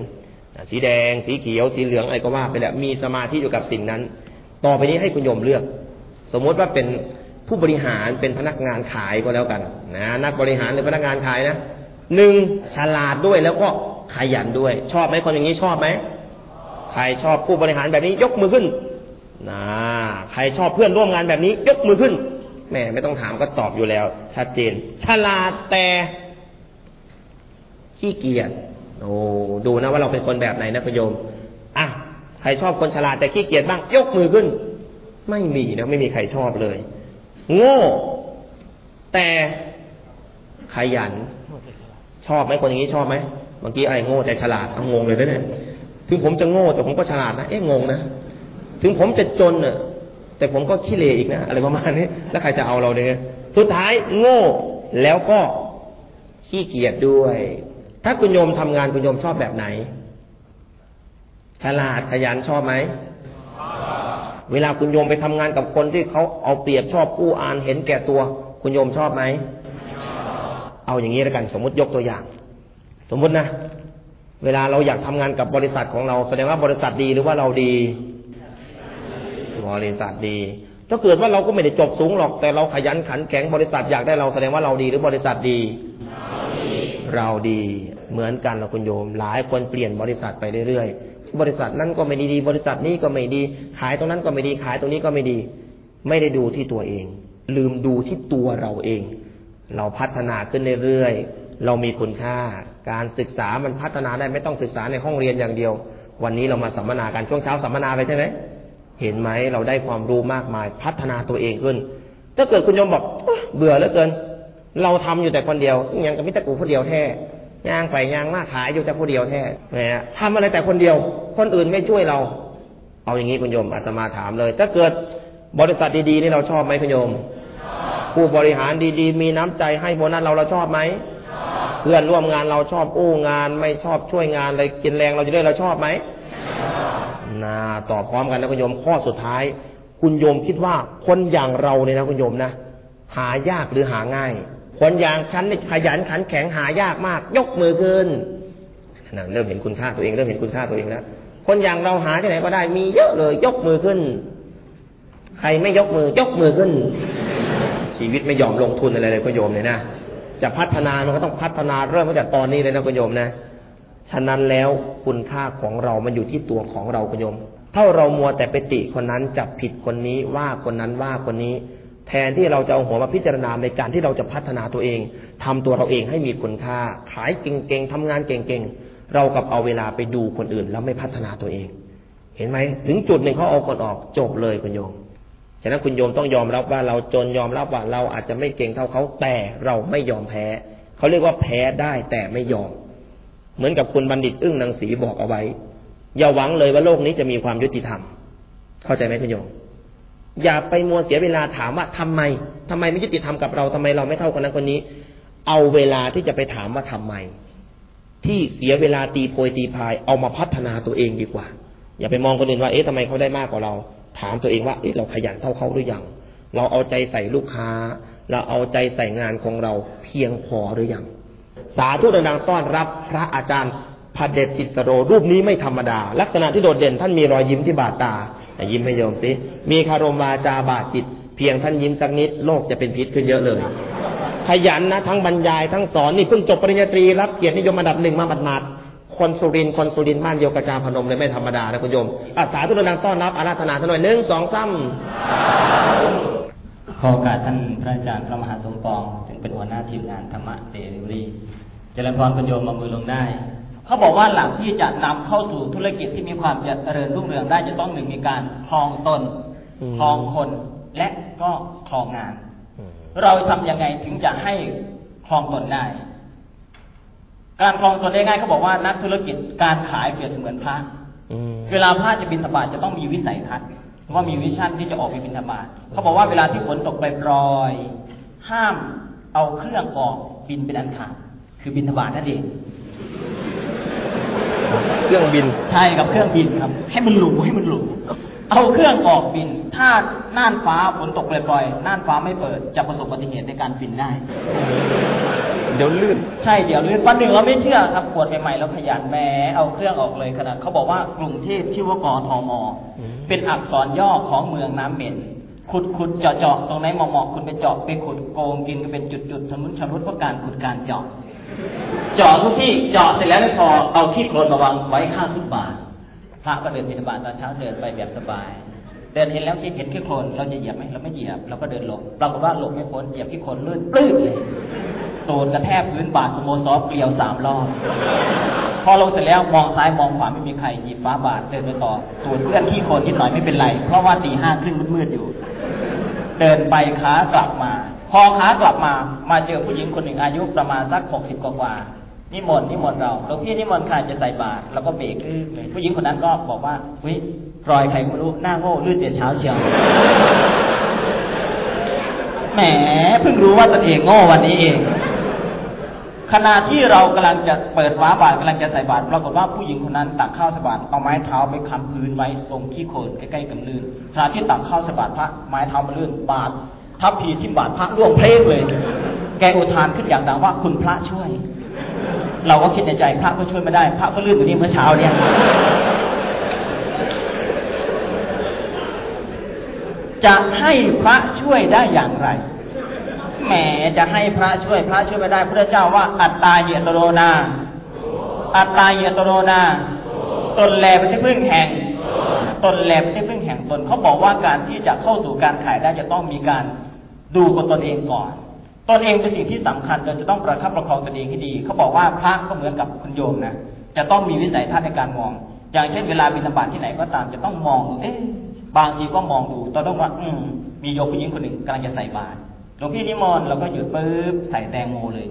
สีแดง สีเขียว สีเหลืองอะไรก็ว่าไปแล้วมีสมาธิอยู่กับสิ่งนั้น ต่อไปนี้ให้คุณโยมเลือก สมมติว่าเป็นผู้บริหารเป็นพนักงานขายก็แล้วกันนะนักบริหารหรือพนักงานขายนะหนึ่งฉลาดด้วยแล้วก็ ขยันด้วย ชอบไหมคนอย่างนี้ชอบไหมใครชอบผู้บริหารแบบนี้ยกมือขึ้นนะใครชอบเพื่อนร่วมงานแบบนี้ ยกมือขึ้นแม่ไม่ต้องถามก็ตอบอยู่แล้ว ชัดเจน ฉลาดแต่ขี้เกียจโอ้ดูนะว่าเราเป็นคนแบบไหนนะพโยมอะใครชอบคนฉลาดแต่ขี้เกียจบ้าง ยกมือขึ้น ไม่มีนะไม่มีใครชอบเลย โง่ แต่ขยัน ชอบไหมคนอย่างนี้ชอบไหม มื่อกี้ไอ้โง่แต่ฉลาดเอางงเลยนะเนี่ยถึงผมจะโง่แต่ผมก็ฉลาดนะเอ๊ะงงนะถึงผมจะจนเน่ะแต่ผมก็ขี้เลอีกนะอะไรประมาณนี้แล้วใครจะเอาเราเนี่ยสุดท้ายโง่แล้วก็ขี้เกียจด้วย ถ้าคุณโยมทำงานคุณโยมชอบแบบไหน ฉลาดขยันชอบไหมเวลาคุณโยมไปทำงานกับคนที่เขาเอาเปรียบชอบกู้อ่านเห็นแก่ตัว คุณโยมชอบไหม เอาอย่างนี้แล้วกัน สมมติยกตัวอย่าง สมมตินะ เวลาเราอยากทำงานกับบริษัทของเรา แสดงว่าบริษัทดีหรือว่าเราดี บริษัทดี ถ้าเกิดว่าเราก็ไม่ได้จบสูงหรอก แต่เราขยันขันแข็งบริษัทอยากได้เราแสดงว่าเราดีหรือบริษัทดี เราดีเหมือนกันเราคุณโยม หลายคนเปลี่ยนบริษัทไปเรื่อยๆ บริษัทนั้นก็ไม่ดีบริษัทนี้ก็ไม่ดี ขายตรงนั้นก็ไม่ดีขายตรงนี้ก็ไม่ดี ไม่ได้ดูที่ตัวเอง ลืมดูที่ตัวเราเอง เราพัฒนาขึ้นเรื่อยๆ เรามีคุณค่า การศึกษามันพัฒนาได้ไม่ต้องศึกษาในห้องเรียนอย่างเดียว วันนี้เรามาสัมมนากันช่วงเช้าสัมมนาไปใช่ไหมเห็นไหมเราได้ความรู้มากมาย พัฒนาตัวเองขึ้น ถ้าเกิดคุณโยมบอกเบื่อเหลือเกิน เราทำอยู่แต่คนเดียวยังกับมิตรกูคนเดียวแท้ย่างไปย่างมาขายอยู่แต่ผู้เดียวแท้แหมทำอะไรแต่คนเดียว คนอื่นไม่ช่วยเรา เอาอย่างนี้คุณโยมอาตมาถามเลย ถ้าเกิดบริษัทดีๆนี่เราชอบไหมคุณโยมผู้บริหารดีๆ มีน้ำใจให้โบนัสเราเราชอบไหม พื่อนร่วมงานเราชอบอู้งาน ไม่ชอบช่วยงานเลยกินแรงเราจะได้เราชอบไหมนาตอบพร้อมกันนะคุณโยมข้อสุดท้าย คุณโยมคิดว่าคนอย่างเราเนี่ยนะคุณโยมนะหายากหรือหาง่าย คนอย่างฉันนี่ขยันขันแข็งหายากมาก ยกมือขึ้นนะเริ่มเห็นคุณค่าตัวเองเริ่มเห็นคุณค่าตัวเองแล้วคนอย่างเราหาที่ไหนก็ได้มีเยอะเลย ยกมือขึ้น ใครไม่ยกมือ ยกมือขึ้น ชีวิตไม่ยอมลงทุนอะไรเลยก็โยมเลยนะ จะพัฒนามันก็ต้องพัฒนาเริ่มตั้งแต่ตอนนี้เลยนะคุณโยมนะ ฉะนั้นแล้วคุณค่าของเรามันอยู่ที่ตัวของเราคุณโยม ถ้าเรามัวแต่ไปติคนนั้นจับผิดคนนี้ว่าคนนั้นว่าคนนี้ แทนที่เราจะเอาหัวมาพิจารณาในการที่เราจะพัฒนาตัวเองทำตัวเราเองให้มีคุณค่า ขายเก่งๆทำงานเก่งๆ เรากับเอาเวลาไปดูคนอื่นแล้วไม่พัฒนาตัวเอง เห็นไหมถึงจุดหนึ่งเขาเอาคนออกจบเลยคุณโยม ฉะนั้นคุณโยมต้องยอมรับว่าเราจนยอมรับว่าเราอาจจะไม่เก่งเท่าเขาแต่เราไม่ยอมแพ้ เขาเรียกว่าแพ้ได้แต่ไม่ยอม เหมือนกับคุณบัณฑิตอึ้งนางสีบอกเอาไว้ อย่าหวังเลยว่าโลกนี้จะมีความยุติธรรม เข้าใจไหมคุณโยม อย่าไปมัวเสียเวลาถามว่าทำไมทำไมไม่ยุติธรรมกับเราทำไมเราไม่เท่าคนนั้นคนนี้ เอาเวลาที่จะไปถามว่าทำไม ที่เสียเวลาตีโพยตีพายเอามาพัฒนาตัวเองดีกว่า อย่าไปมองคนอื่นว่าเอ๊ะทำไมเขาได้มากกว่าเรา ถามตัวเองว่าเอ๊ะเราขยันเท่าเขาหรือยัง เราเอาใจใส่ลูกค้า เราเอาใจใส่งานของเราเพียงพอหรือยัง สาธุดังต้อนรับพระอาจารย์พระเดชอิสโรรูปนี้ไม่ธรรมดา ลักษณะที่โดดเด่นท่านมีรอยยิ้มที่บาดตา ยิ้มให้โยมสิมีคารมวาจาบาดจิต เพียงท่านยิ้มสักนิดโลกจะเป็นพิษขึ้นเยอะเลย ขยันนะทั้งบรรยายทั้งสอนนี่เพิ่งจบปริญญาตรีรับเกียรตินิยมอันดับหนึ่งมาบัดมาด คนสุรินคนสุรินบ้านโยกระจาพนมเลยไม่ธรรมดานะคุณโยมอาสาทุกดังต้อนรับอาราธนาท่านหน่อยหนึ่งสองสามขอโอกาสท่านพระอาจารย์พระมหาสมปองซึ่งเป็นหัวหน้าทีมงานธรรมะเดลิเวอรี่เจริญพรคุณโยมมามือลงได้ เขาบอกว่าหลังที่จะนำเข้าสู่ธุรกิจที่มีความเจริญรุ่งเรืองได้จะต้องหนึ่งมีการคลองตนคลองคนและก็คลองงาน เราทำยังไงถึงจะให้คลองตนได้ การคลองตนได้ง่ายเขาบอกว่านักธุรกิจการขายเปรียบเสมือนพระเวลาพระจะบินธบาตจะต้องมีวิสัยทัศน์ว่ามีวิชั่นที่จะออกไปบินธบาตเขาบอกว่าเวลาที่ฝนตกไปปลอย ห้ามเอาเครื่องออกบินเป็นอันขาดคือบินธบาตนั่นเองเครื่องบินใช่กับเครื่องบินครับ ให้มันหลูให้มันหลูเอาเครื่องออกบิน ถ้าน่านฟ้าฝนตกปล่อยๆน่านฟ้าไม่เปิด จะประสบอุบัติเหตุในการบินได้ เดี๋ยวลื่น ใช่เดี๋ยวลื่นวันหนึ่งเราไม่เชื่อครับปวดใหม่ๆเราขยันแม้เอาเครื่องออกเลยขนาดเขาบอกว่ากรุงเทพชื่อว่ากทมเป็นอักษรย่อของเมืองน้ำเหม็นขุดขุดเจาะเจาะตรงไหนเหมาะๆคุณไปเจาะไปขุดโกงกินก็เป็นจุดๆสมุนชำรุดเพราะการขุดการเจาะเจาะทุกที่เจาะเสร็จแล้วไม่พอเอาที่โคลนมาวางไว้ข้างทุกบาทพระก็เดินบิณฑบาตตอนเช้าเดินไปแบบสบายเดินเห็นแล้วที่เห็นขี้โคลนเราจะเหยียบไหมเราไม่เหยียบเราก็เดินลงปรากฏว่าลงไม่พ้นเหยียบขี้โคลนลื่นปลื้ดเลย ตูดกระแทกพื้นบาทสโมซอฟเกลียวสามรอบ พอลงเสร็จแล้วมองซ้ายมองขวาไม่มีใครหยิบฟ้าบาทเดินไปต่อตูดเพื่อนขี้โคลนนิดหน่อยไม่เป็นไร เพราะว่าตีห้าครึ่งมืดๆอยู่ เดินไปขากลับมา พอขากลับมามาเจอผู้หญิงคนหนึ่งอายุประมาณสักหกสิบกว่านิมนต์นิมนต์เราหลวงพี่นิมนต์ใครจะใส่บาตรแล้วก็เบรกเลยผู้หญิงคนนั้นก็บอกว่าเฮ้ยรอยใครไม่รู้หน้าโง่ลื่นเดียเช้าเชียวแหมเพิ่งรู้ว่าตนเองโง่วันนี้เอง ขณะที่เรากำลังจะเปิดฟ้าบาตรกำลังจะใส่บาตรปรากฏว่าผู้หญิงคนนั้นตักข้าวสบาตรเอาไม้เท้าไปคำพื้นไว้ตรงขี้โคนใกล้ๆกับลื่นขณะที่ตักข้าวสบาตรพระไม้เท้ามาลื่นบาตรทับพีที่บาตรพระร่วงเพลงเลย แกอุทานขึ้นอย่างดังว่าคุณพระช่วย เราก็คิดในใจพระก็ช่วยไม่ได้ พระก็ลื่นอยู่นี่เมื่อเช้าเนี่ยจะให้พระช่วยได้อย่างไร แหมจะให้พระช่วยพระช่วยไม่ได้พระเจ้าว่าอัตตาเยตโรนา อัตตาเยตโรนา ตนแลเป็นที่พึ่งแห่ง ตนแลเป็นที่พึ่งแห่งตนเขาบอกว่าการที่จะเข้าสู่การขายได้จะต้องมีการดูกับตนเองก่อนตนเองเป็นสิ่งที่สำคัญเราจะต้องประคับประคองตนเองให้ดี เขาบอกว่าพระก็เหมือนกับคุณโยมนะจะต้องมีวิสัยทัศน์ในการมอง อย่างเช่นเวลาบิณฑบาตที่ไหนก็ตามจะต้องมองเอ๊ะบางทีก็มองดูตอนต้องว่า อืมมีโยมผู้หญิงคนหนึ่งกำลังจะใส่บาตร หลวงพี่นิมนต์เราก็หยุดปุ๊บใส่แตงโมเลย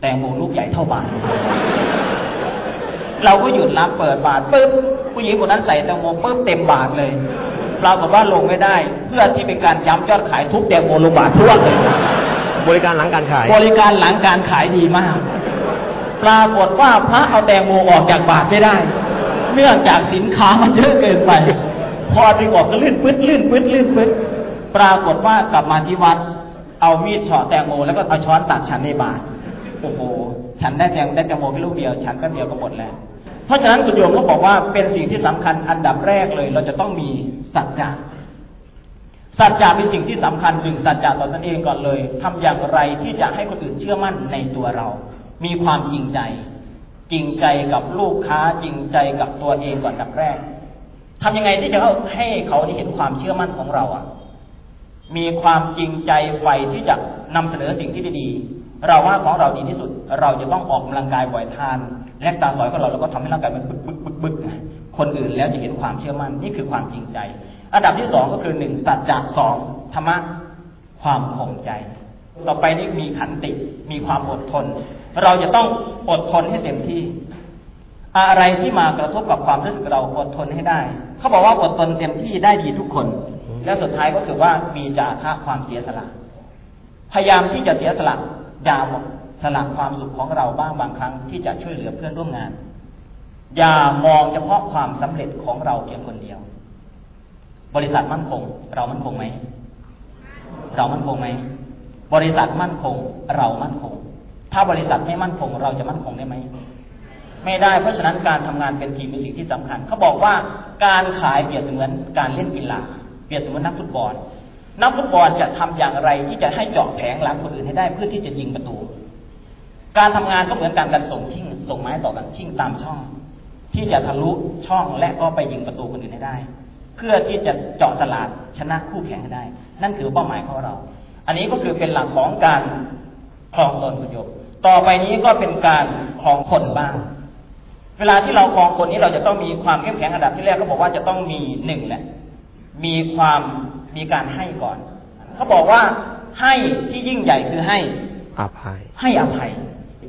แตงโมลูกใหญ่เท่าบาตรเราก็หยุดรับเปิดบาตรปุ๊บผู้หญิงคนนั้นใส่แตงโมปุ๊บเต็มบาตรเลยเรากับว่าลงไม่ได้ เพื่อที่เป็นการย้ำยอดขายทุกแตงโมลงบาตรทั่วเลยบริการหลังการขาย บริการหลังการขายดีมาก ปรากฏว่าพระเอาแตงโมออกจากบาทไม่ได้ เนื่องจากสินค้ามันเยอะเกินไป พอดึงออกก็ลื่นปื๊ดลื่นปื๊ดลื่นปื๊ดปรากฏว่ากลับมาที่วัด เอามีดเฉาะแตงโมแล้วก็เอาช้อนตัดฉันในบาทโอ้โห ฉันได้แตงได้แตงโมแค่ลูกเดียว ฉันก็เดียวก็หมดแล้ว เพราะฉะนั้นคุณโยมก็บอกว่าเป็นสิ่งที่สำคัญอันดับแรกเลย เราจะต้องมีสัจจะสัจจะเป็นสิ่งที่สำคัญหนึ่งสัจจะต่อตนเองก่อนเลยทำอย่างไรที่จะให้คนอื่นเชื่อมั่นในตัวเรา มีความจริงใจ จริงใจกับลูกค้าจริงใจกับตัวเองก่อนดับแรกทำยังไงที่จะให้เขาได้เห็นความเชื่อมั่นของเราอะ มีความจริงใจไฟที่จะนำเสนอสิ่งที่ดีๆเราว่าของเราดีที่สุด เราจะต้องออกกำลังกายบ่อยทานแลกตาสอยของเราแล้วก็ทำให้ร่างกายมันบึกบึกบึกบึกคนอื่นแล้วจะเห็นความเชื่อมั่นนี่คือความจริงใจ อันดับที่สองก็คือหนึ่งสัจจะสองธรรมะความคงใจ ต่อไปนี้มีขันติมีความอดทน เราจะต้องอดทนให้เต็มที่ อะไรที่มากระทบกับความรู้สึกเราอดทนให้ได้ เขาบอกว่าอดทนเต็มที่ได้ดีทุกคน และสุดท้ายก็คือว่ามีจาคะความเสียสละ พยายามที่จะเสียสละอย่าหมดสละความสุขของเราบ้างบางครั้งที่จะช่วยเหลือเพื่อนร่วมงาน อย่ามองเฉพาะความสำเร็จของเราเพียงคนเดียว บริษัทมั่นคง เรามั่นคงไหมเรามั่นคงไหมบริษัทมั่นคง เรามั่นคง ถ้าบริษัทไม่มั่นคง เราจะมั่นคงได้ไหมไม่ได้เพราะฉะนั้นการทำงานเป็นทีมเป็นสิ่งที่สำคัญ เขาบอกว่าการขายเปรียบเสมือนการเล่นกีฬา รียบเสมือนนักฟุตบอล นักฟุตบอลจะทำอย่างไรที่จะให้เจาะแผงหลังคนอื่นให้ได้เพื่อที่จะยิงประตู การทำงานก็เหมือนการการส่งชิ่งส่งไม้ต่อกันชิ่งตามช่อง ที่จะทะลุช่องและก็ไปยิงประตูคนอื่นให้ได้ เพื่อที่จะเจาะตลาดชนะคู่แข่งให้ได้ นั่นคือเป้าหมายของเรา อันนี้ก็คือเป็นหลักของการครองตนคุณโยมต่อไปนี้ก็เป็นการครองคนบ้าง เวลาที่เราครองคนนี้เราจะต้องมีความเข้มแข็งอันดับที่แรกเขาบอกว่าจะต้องมีหนึ่งแหละ มีความมีการให้ก่อน เขาบอกว่าให้ที่ยิ่งใหญ่คือให้อภัย ให้อภัย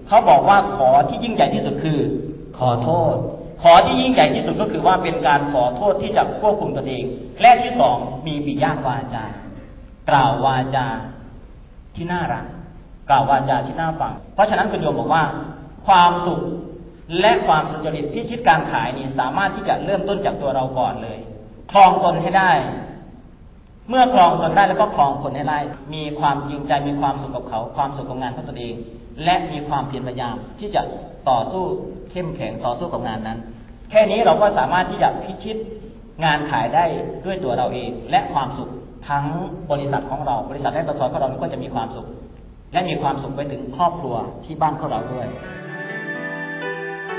เขาบอกว่าขอที่ยิ่งใหญ่ที่สุดคือ ขอโทษ ขอที่ยิ่งใหญ่ที่สุดก็คือว่าเป็นการขอโทษที่จะควบคุมตนเอง และที่สองมีปิยาวาจา กล่าววาจาที่น่ารัก กล่าววาจาที่น่าฟัง เพราะฉะนั้นคุณโยมบอกว่า ความสุขและความสุจริตพิชิตการขายนี่สามารถที่จะเริ่มต้นจากตัวเราก่อนเลย ครองตนให้ได้ เมื่อครองตนได้แล้วก็ครองคนให้ได้มีความจริงใจมีความสุขกับเขา ความสุขกับงานของตนเอง และมีความเพียรพยายามที่จะต่อสู้เข้มแข็งต่อสู้กับงานนั้น แค่นี้เราก็สามารถที่จะพิชิตงานขายได้ด้วยตัวเราเอง และความสุขทั้งบริษัทของเราบริษัทและตสของเราก็จะมีความสุข และมีความสุขไปถึงครอบครัวที่บ้านของเราด้วย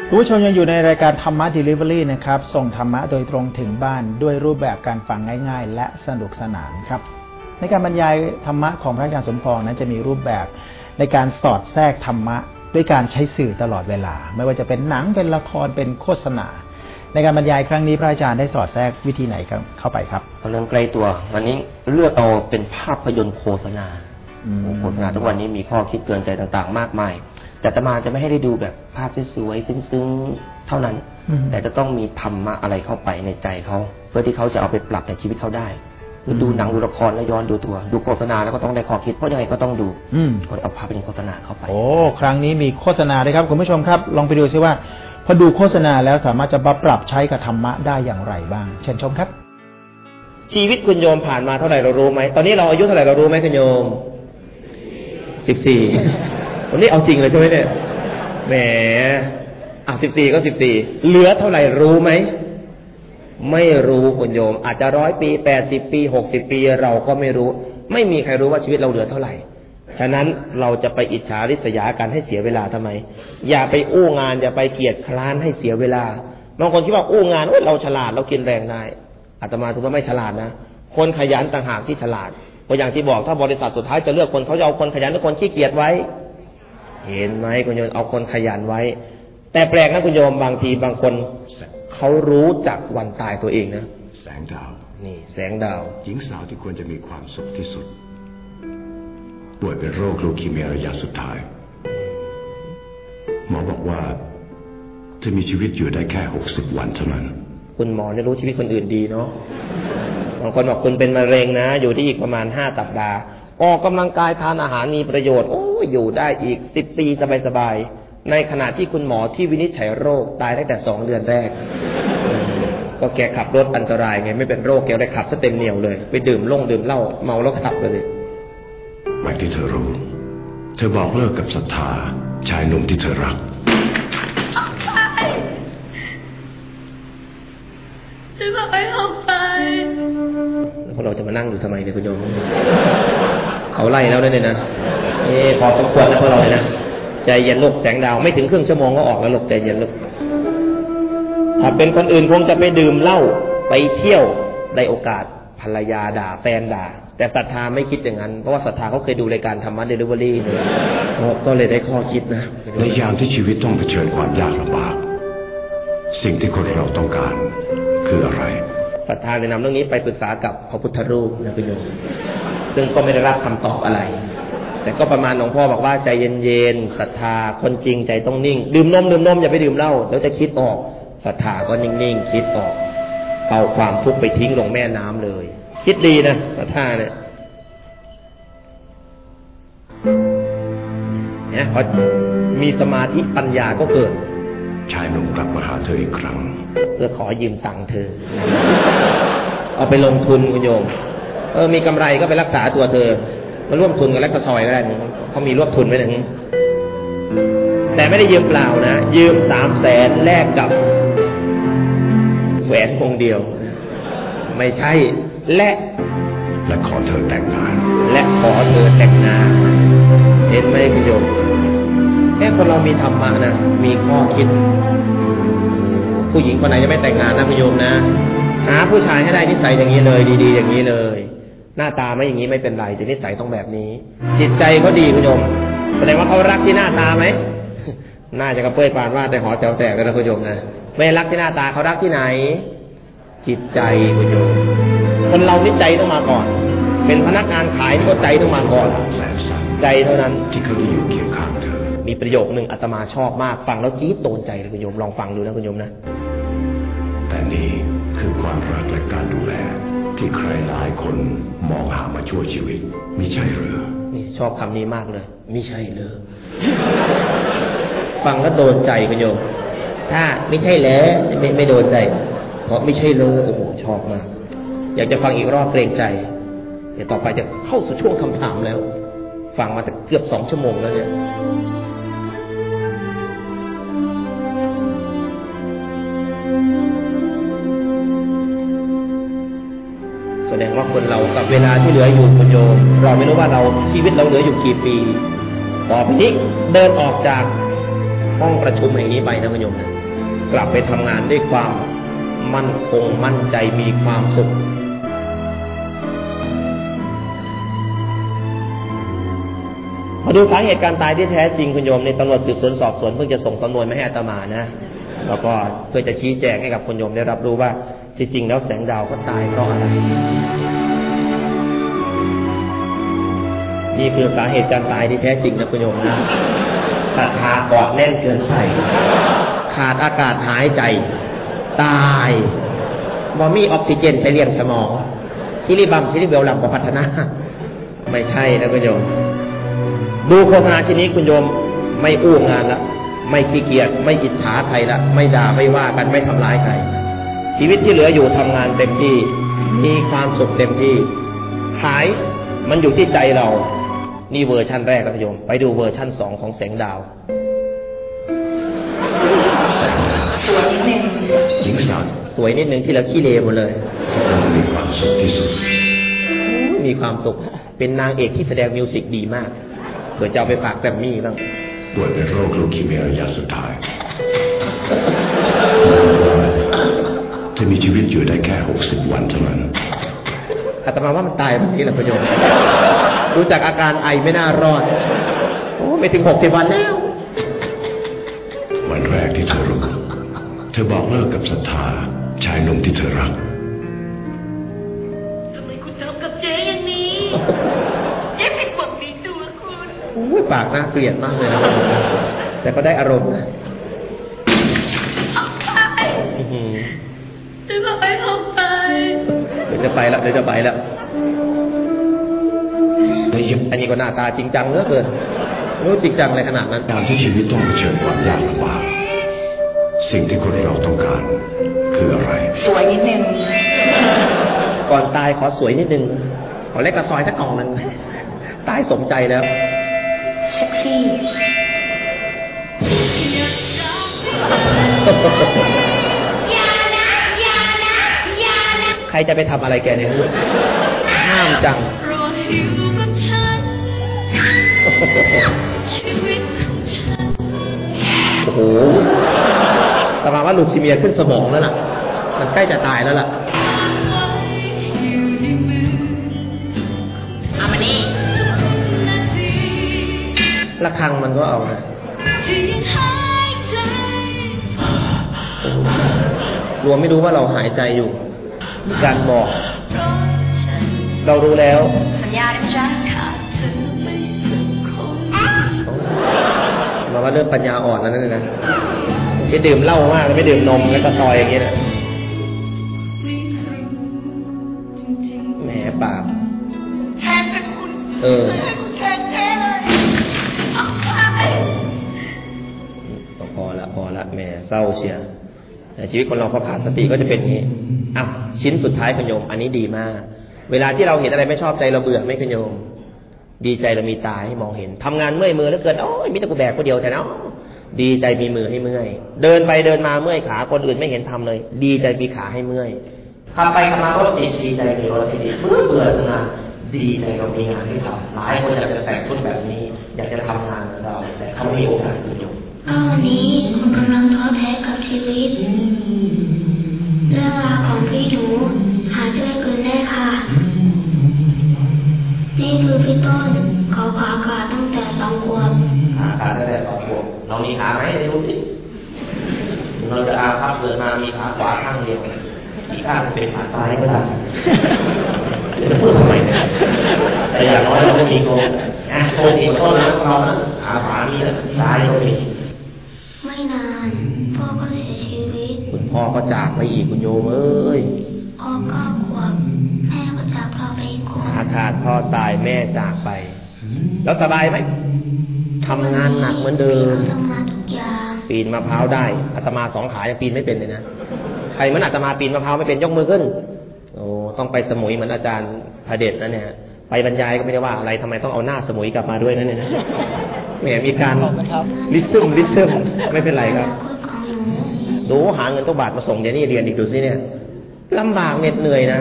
คุณผู้ชมยังอยู่ในรายการธรรมะ Delivery นะครับ ส่งธรรมะโดยตรงถึงบ้านด้วยรูปแบบการฟังง่าย ๆ และสนุกสนานครับ ในการบรรยายธรรมะของพระอาจารย์สมพรนั้นจะมีรูปแบบในการสอดแทรกธรรมะ ด้วยการใช้สื่อตลอดเวลา ไม่ว่าจะเป็นหนังเป็นละครเป็นโฆษณา ในการบรรยายครั้งนี้พระอาจารย์ได้สอดแทรกวิธีไหนเข้าไปครับเรื่องใกล้ตัว วันนี้เลือกเอาเป็นภาพยนตร์โฆษณาอืมโฆษณาทุกวันนี้มีข้อคิดเตือนใจต่าง ๆ มากมาย แต่อาตมาจะไม่ให้ได้ดูแบบภาพที่สวยๆซึ้งๆเท่านั้นอืมแต่จะต้องมีธรรมะอะไรเข้าไปในใจเขาเพื่อที่เขาจะเอาไปปรับในชีวิตเขาได้คือดูหนังดูละครแล้วย้อนดูตัว ดูโฆษณาแล้วก็ต้องได้ข้อคิดเพราะยังไงก็ต้องดูอืมคนเอาภาพเป็นโฆษณาเข้าไป โอ้ครั้งนี้มีโฆษณาด้วยครับคุณผู้ชมครับ ลองไปดูซิว่า พอดูโฆษณาแล้วสามารถจะมาปรับใช้กับธรรมะได้อย่างไรบ้าง เชิญชมครับ ชีวิตคุณโยมผ่านมาเท่าไหร่เรารู้ไหมตอนนี้เราอายุเท่าไหร่เรารู้ไหมคุณโยมสิบสี่ วันนี้เอาจริงเลยใช่ไหมเนี่ยแหมอะสิบสี่ก็สิบสี่เหลือเท่าไหร่รู้ไหมไม่รู้คุณโยม อาจจะร้อยปีแปดสิบปีหกสิบปีเราก็ไม่รู้ ไม่มีใครรู้ว่าชีวิตเราเหลือเท่าไหร่ ฉะนั้นเราจะไปอิจฉาริษยากันให้เสียเวลาทำไม อย่าไปอู้งาน อย่าไปเกียจคร้านให้เสียเวลาบางคนคิดว่าอู้งานโอ๊ยเราฉลาดเรากินแรงได้อาตมาถือว่าไม่ฉลาดนะคนขยันต่างหากที่ฉลาดเพราะอย่างที่บอกถ้าบริษัทสุดท้ายจะเลือกคนเขาจะเอาคนขยันหรือคนขี้เกียจไว้ เห็นไหมคุณโยมเอาคนขยันไว้ แต่แปลกนะคุณโยมบางทีบางคนเขารู้จักวันตายตัวเองนะ แสงดาว นี่แสงดาว หญิงสาวที่ควรจะมีความสุขที่สุด ป่วยเป็นโรคลูคีเมียระยะสุดท้าย หมอบอกว่าจะมีชีวิตอยู่ได้แค่หกสิบวันเท่านั้น คุณหมอเนี่ยรู้ชีวิตคนอื่นดีเนาะบางคนบอกคุณเป็นมะเร็งนะ อยู่ที่อีกประมาณห้าสัปดาห์ ออกกำลังกายทานอาหารมีประโยชน์โอ้ยอยู่ได้อีกสิบปีสบายๆในขณะที่คุณหมอที่วินิจฉัยโรคตายตั้งแต่สองเดือนแรก ก็แกขับรถอันตรายไงไม่เป็นโรคแกได้ขับซะเต็มเหนียวเลย ไปดื่มล่งดื่มเหล้าเมาแล้วขับไปเลยวันที่เธอรู้ เธอบอกเลิกกับศรัทธาชายหนุ่มที่เธอรักจะบอกให้ออกไปแล้วพวกเราจะมานั่งอยู่ทำไมเนี่ยคุณโยม เขาไล่แล้วนะเนี่ยนะเอ๊ะพอสมควรแล้วพวกเราเลยนะใจเย็นลูกแสงดาวไม่ถึงครึ่งชั่วโมงก็ออกแล้วลูกใจเย็นลูกถ้าเป็นคนอื่นคงจะไปดื่มเหล้าไปเที่ยวได้โอกาสภรรยาด่าแฟนด่า แต่ศรัทธาไม่คิดอย่างนั้น เพราะว่าศรัทธาเขาเคยดูรายการธรรมะเดลิเวอรี่ก็เลยได้ข้อคิดนะในยามที่ชีวิตต้องเผชิญความยากลำบาก สิ่งที่คนเราต้องการคืออะไรศรัทธาเลยนำเรื่องนี้ไปปรึกษากับพระพุทธรูปนะคุณโยม ซึ่งก็ไม่ได้รับคำตอบอะไร แต่ก็ประมาณหลวงพ่อบอกว่าใจเย็นๆศรัทธาคนจริงใจต้องนิ่ง ดื่มนมดื่มนมอย่าไปดื่มเหล้าเดี๋ยวจะคิดออกศรัทธาก็นิ่งๆคิดออกเอาความทุกข์ไปทิ้งลงแม่น้ำเลย คิดดีนะศรัทธาเนี่ยแอเนี่ยพอมีสมาธิปัญญาก็เกิดชายหนุ่มกลับมาหาเธออีกครั้ง เพื่อขอยืมตังค์เธอ เอาไปลงทุนคุณโยม เออมีกำไรก็ไปรักษาตัวเธอ มาร่วมทุนกับแลกตะซอยก็ได้นี่เขามีร่วมทุนไว้หนึ่งแต่ไม่ได้ยืมเปล่านะ ยืมสามแสนแลกกับแหวนวงเดียว ไม่ใช่ และและขอเธอแต่งงาน และขอเธอแต่งงาน เห็นไหมคุณโยมแค่คนเรามีธรรมะนะมีข้อคิด ผู้หญิงคนไหนจะไม่แต่งงานนะคุณโยมนะ หาผู้ชายให้ได้นิสัยอย่างนี้เลย ดี ๆ อย่างนี้เลย หน้าตาไม่อย่างนี้ไม่เป็นไรแต่นิสัยต้องแบบนี้ จิตใจเขาดีคุณโยมแสดงว่าเขารักที่หน้าตาไหมน่าจะกระเปื้อยปานว่าแต่หอแถวแตกเลยนะคุณโยมนะไม่รักที่หน้าตาเขารักที่ไหน จิตใจคุณโยมคนเรานี่ใจต้องมาก่อน เป็นพนักงานขายนี่ก็ใจต้องมาก่อนแสนสันใจเท่านั้นที่เขาได้อยู่เคียงข้างเธอมีประโยคหนึ่งอาตมาชอบมากฟังแล้วจี๊ดโดนใจเลยคุณโยมลองฟังดูนะคุณโยมนะแต่นี่คือความรักและการดูแล ที่ใครหลายคนมองหามาช่วยชีวิตม่ใช่หรือนี่ชอบคำนี้มากเลยม่ใช่เลยฟังแล้วโดนใจคุณโยมถ้าไม่ใช่แล้วไม่ไม่โดนใจ เพราะไม่ใช่เลยโอ้โหชอบมาก อยากจะฟังอีกรอบเกรงใจ เดี๋ยวต่อไปจะเข้าสู่ช่วงคำถามแล้ว ฟังมาแต่เกือบสองชั่วโมงแล้วเนี่ย เวลาที่เหลืออยู่คุณโยมเราไม่รู้ว่าเราชีวิตเราเหลืออยู่กี่ปี ต่อไปนี้เดินออกจากห้องประชุมแห่งนี้ไปนะคุณโยมนะกลับไปทำงานด้วยความมั่นคงมั่นใจมีความสุขมาดูสาเหตุการตายที่แท้จริงคุณโยมในตำรวจสืบสวนสอบสวนเพิ่งจะส่งสำนวนมาให้อาตมานะแล้วก็เพื่อจะชี้แจงให้กับคุณโยมได้รับรู้ว่าจริงๆแล้วแสงดาวก็ตายเพราะอะไร นี่คือสาเหตุการตายที่แท้จริงนะคุณโยมนะศรัทธาเกาะแน่นเกินไป ขาดอากาศหายใจ ตายบ่มีออกซิเจนไปเลี้ยงสมอง cerebrum cerebellum กับพัฒนา ไม่ใช่นะคุณโยม ดูโฆษณาชิ้นนี้คุณโยมไม่อู้งานละไม่ขี้เกียจไม่อิจฉาใครละไม่ด่าไม่ว่ากันไม่ทำร้ายใคร ชีวิตที่เหลืออยู่ทำงานเต็มที่ มีความสุขเต็มที่ ขายมันอยู่ที่ใจเรา นี่เวอร์ชั่นแรกนะคุณโยม ไปดูเวอร์ชั่นสองของแสงดาวสวยนิดนึงหญิงสาวสวยนิดนึงที่เราขี้เลหมดเลยที่มีความสุขที่สุดมีความสุข เป็นนางเอกที่แสดงมิวสิกดีมากเผื่อจะเอาไปฝากแกรมมี่บ้างป่วยเป็นโรคลูคีเมียระยะสุดท้าย จะมีชีวิตอยู่ได้แค่หกสิบวันเท่านั้นอาตมาว่ามันตายแบบนี้แหละคุณโยม ดูจากอาการไอไม่น่ารอด โอ้ไม่ถึงหกสิบวันแล้ว วันแรกที่เธอรู้เธอบอกเลิกกับศรัทธาชายหนุ่มที่เธอรักทำไมคุณทำกับเจ๊อย่างนี้เจ๊เป็นคนมีตัวคุณโอ้ยปากน่าเกลียดมากเลยนะแต่ก็ได้อารมณ์นะออกไปอื้อหือจะบอกให้ออกไปเดี๋ยวจะไปแล้วเดี๋ยวจะไปแล้วในยาม อันนี้ก็หน้าตาจริงจังเหลือเกินรู้จริงจังอะไรขนาดนั้นยามที่ชีวิตต้องเผชิญความยากลำบากสิ่งที่คนเราต้องการ คืออะไร สวยนิดนึงก่อนตายขอสวยนิดนึงขอเล็กกระซอยสักกล่องหนึ่งตายสมใจแล้วเซ็กซี่ใครจะไปทำอะไรแกเนี่ยห้ามจัง โอ้โหแต่มาว่าลูคีเมียขึ้นสมองแล้วล่ะ มันใกล้จะตายแล้วล่ะอยู่ในมือเอามานี่ระฆังมันก็เอานะที่ยังหายใจรวมไม่รู้ว่าเราหายใจอยู่ มีการบอกเพราะฉันเรารู้แล้ว มาว่าเริ่มปัญญาอ่อนแล้วนั่นเองนะจะดื่มเหล้ามากไม่ดื่มนมแล้วก็ซอยอย่างเงี้ยนะแหมบาปเออพอละพอละแม่เศร้าเชียชีวิตคนเราพอขาดสติก็จะเป็นงนี้อะชิ้นสุดท้ายคุณโยม อันนี้ดีมาก เวลาที่เราเห็นอะไรไม่ชอบใจเราเบื่อไม่คุณโยม ดีใจเรามีตาให้มองเห็นทำงานเมื่อยมือแล้วเกินโอ้ยมีแต่กูแบกคนเดียวแต่เนาะดีใจมีมือให้เมื่อย เดินไปเดินมาเมื่อยขาคนอื่นไม่เห็นทำเลย ดีใจมีขาให้เมื่อยทำไปทำมารถติดดีใจมีรถติดเบื่อเบื่อทำงานดีใจเรามีงานที่ทำหลายคนอยากจะแต่งชุดแบบนี้ อยากจะทำงานเหมือนเราแต่เขาไม่มีโอกาสคุณโยมก็วันนี้คุณกำลังท้อแท้กับชีวิตเรื่องราวของพี่หนูหาช่วยคืนได้ค่ะ นี่คือพี่ต้นเขาขาขาดตั้งแต่สองขวบขาขาดตั้งแต่สองขวบเรามีขาไหมได้รู้สิเราจะอาพับเกิดมามีขาขวาข้างเดียวอีกข้างเป็นขาซ้ายก็ได้จะพูดทำไมเนี่ยแต่อย่างน้อยเราก็มีโครงอะโครงอีกต้นนะเรานะขาขวามีแล้วซ้ายก็มีไม่นาน พ่อก็เสียชีวิต คุณพ่อก็จากไปอีกคุณโยมเอ้ย ขาขาดพ่อตายแม่จากไป แล้วสบายไหมทำงานหนักเหมือนเดิมทำงานทุกอย่างปีนมะพร้าวได้อาตมาสองขายังปีนไม่เป็นเลยนะใครเหมือนอาตมาปีนมะพร้าวไม่เป็นยกมือขึ้นโอ้ต้องไปสมุยเหมือนอาจารย์พระเดชนะเนี่ยไปบรรยายก็ไม่ได้ว่าอะไรทำไมต้องเอาหน้าสมุยกลับมาด้วยนั่นเนี่ยนะแหมมีการลิซึมลิซึมไม่เป็นไรครับอนาคตของหนูดูหาเงินตัวบาทมาส่งเดี๋ยวนี้เรียนอีกดูสิเนี่ยลำบากเหน็ดเหนื่อยนะ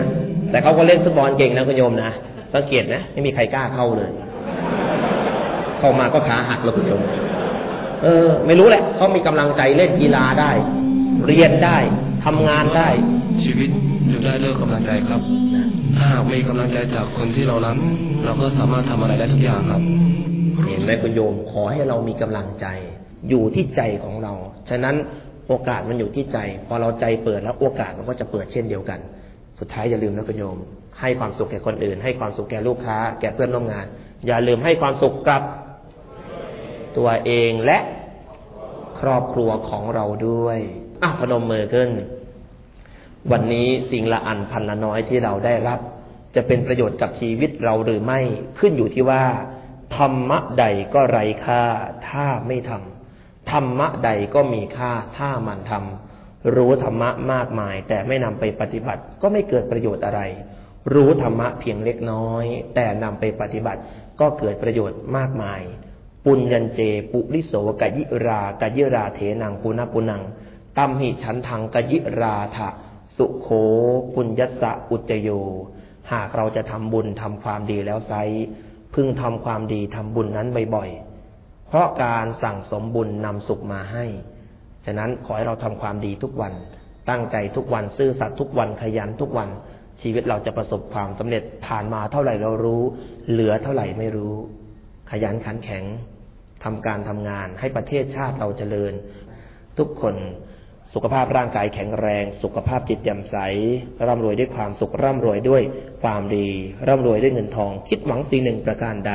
แต่เขาก็เล่นฟุตบอลเก่งนะคุณโยมนะ สังเกตนะไม่มีใครกล้าเข้าเลย เข้ามาก็ขาหักแล้วคุณโยมเออ ไม่รู้แหละเขามีกำลังใจเล่นกีฬาได้ เรียนได้ทำงานได้ ชีวิตอยู่ได้ด้วยกำลังใจครับ ถ้าหากมีกำลังใจจากคนที่เรารักเราก็สามารถทำอะไรได้ทุกอย่างครับเห็นไหมคุณโยมขอให้เรามีกำลังใจ อยู่ที่ใจของเรา ฉะนั้นโอกาสมันอยู่ที่ใจ พอเราใจเปิดแล้วโอกาสมันก็จะเปิดเช่นเดียวกัน สุดท้ายอย่าลืมนะคุณโยม ให้ความสุขแก่คนอื่น ให้ความสุขแก่ลูกค้า แก่เพื่อนร่วมงาน อย่าลืมให้ความสุขกับตัวเองและครอบครัวของเราด้วยอะพนมมือขึ้น วันนี้สิ่งละอันพันละน้อยที่เราได้รับ จะเป็นประโยชน์กับชีวิตเราหรือไม่ขึ้นอยู่ที่ว่า ธรรมะใดก็ไร้ค่า ถ้าไม่ทำธรรมะใดก็มีค่าถ้ามันทำรู้ธรรมะมากมาย แต่ไม่นำไปปฏิบัติก็ไม่เกิดประโยชน์อะไร รู้ธรรมะเพียงเล็กน้อย แต่นำไปปฏิบัติก็เกิดประโยชน์มากมาย ปุญญันเจ ปุริโสกยิรากยิราเถนังปุณปุนังตัมหิฉันทังกยิราทะสุโขปุญญสะอุจโย หากเราจะทำบุญทำความดีแล้วไซพึงทำความดีทำบุญนั้นบ่อยๆ เพราะการสั่งสมบุญนำสุขมาให้ ฉะนั้นขอให้เราทำความดีทุกวัน ตั้งใจทุกวันซื่อสัตย์ทุกวันขยันทุกวัน ชีวิตเราจะประสบความสำเร็จผ่านมาเท่าไหร่เรารู้ เหลือเท่าไหร่ไม่รู้ ขยันขันแข็งทำการทำงาน ให้ประเทศชาติเราเจริญ ทุกคนสุขภาพร่างกายแข็งแรง สุขภาพจิตแจ่มใส ร่ำรวยด้วยความสุขร่ำรวยด้วยความดี ร่ำรวยด้วยเงินทอง คิดหวังสิ่งหนึ่งประการใด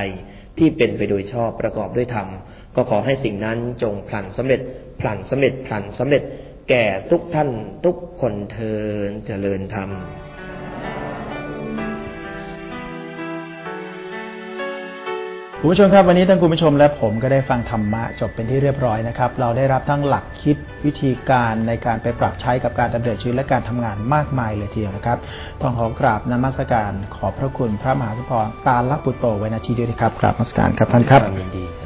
ที่เป็นไปโดยชอบประกอบด้วยธรรมก็ขอให้สิ่งนั้นจงพลันสำเร็จพลันสำเร็จพลันสำเร็จ แก่ทุกท่านทุกคนเทินเจริญธรรม คุณผู้ชมครับวันนี้ทั้งคุณผู้ชมและผมก็ได้ฟังธรรมะจบเป็นที่เรียบร้อยนะครับ เราได้รับทั้งหลักคิดวิธีการในการไปปรับใช้กับการดำเนินชีวิตและการทำงานมากมายเลยทีเดียวนะครับต้องขอกราบนมัสการขอพระคุณพระมหาสมปองตาลปุตโตไว้ณที่นี้ด้วยครับกราบนมัสการครับท่านครับยินดี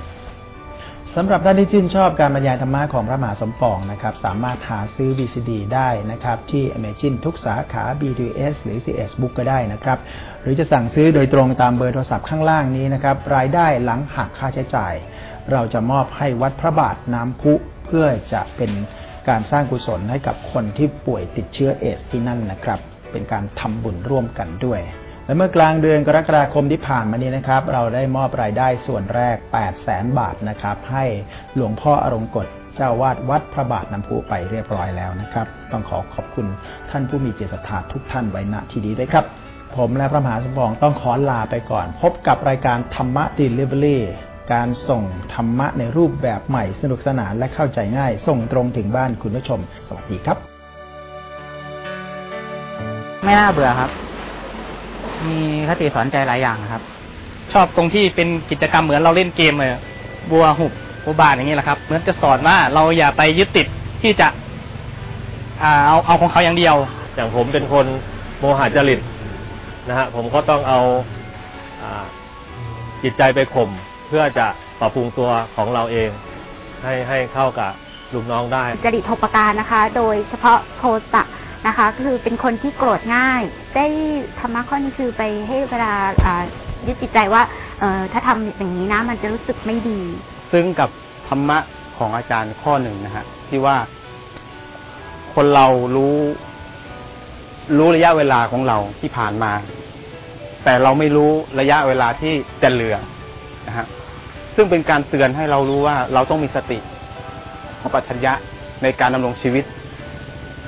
สำหรับท่านที่ชื่นชอบการบรรยายธรรมะของพระมหาสมปองนะครับ สามารถหาซื้อ VCD ได้นะครับ ที่ Imagine ทุกสาขา B2S หรือ CS Book ก็ได้นะครับ หรือจะสั่งซื้อโดยตรงตามเบอร์โทรศัพท์ข้างล่างนี้นะครับ รายได้หลังหักค่าใช้จ่าย เราจะมอบให้วัดพระบาทน้ำพุเพื่อจะเป็นการสร้างกุศลให้กับคนที่ป่วยติดเชื้อเอดสที่นั่นนะครับ เป็นการทำบุญร่วมกันด้วย และเมื่อกลางเดือนกรกฎาคมที่ผ่านมานี้นะครับ เราได้มอบรายได้ส่วนแรก 8 0 0แสนบาทนะครับ ให้หลวงพ่ออรงกฎเจ้าวาดวัดพระบาทน้ำพุไปเรียบร้อยแล้วนะครับ ต้องขอขอบคุณท่านผู้มีเจตศรัทธาทุกท่านไว้ณที่นี้ด้วยครับ ผมและพระมหาสมปองต้องขอลาไปก่อน พบกับรายการธรรมะ Delivery การส่งธรรมะในรูปแบบใหม่สนุกสนานและเข้าใจง่าย ส่งตรงถึงบ้านคุณผู้ชม สวัสดีครับ ไม่น่าเบื่อครับ มีคติสอนใจหลายอย่างครับ ชอบตรงที่เป็นกิจกรรมเหมือนเราเล่นเกมเลยอะบัวหุบบัวบานอย่างนี้แหละครับเหมือนจะสอนว่าเราอย่าไปยึดติดที่ที่จะอ่าเอาเอาของเขาอย่างเดียว อย่างผมเป็นคนโมหะจริตนะฮะผมก็ต้องเอาอาจิตใจไปข่มเพื่อจะปรับปรุงตัวของเราเอง ให้ให้เข้ากับลูกน้องได้ จริตหกประการนะคะ โดยเฉพาะโทสะ นะคะ คือเป็นคนที่โกรธง่าย ได้ธรรมะข้อนี้คือไปให้เวลาอ่ายึดจิตใจว่าเออถ้าทำอย่างนี้นะ มันจะรู้สึกไม่ดี ซึ่งกับธรรมะของอาจารย์ข้อหนึ่งนะฮะที่ว่าคนเรารู้ รู้ระยะเวลาของเราที่ผ่านมา แต่เราไม่รู้ระยะเวลาที่จะเหลือนะฮะซึ่งเป็นการเตือนให้เรารู้ว่าเราต้องมีสติของปัญญะในการดำรงชีวิต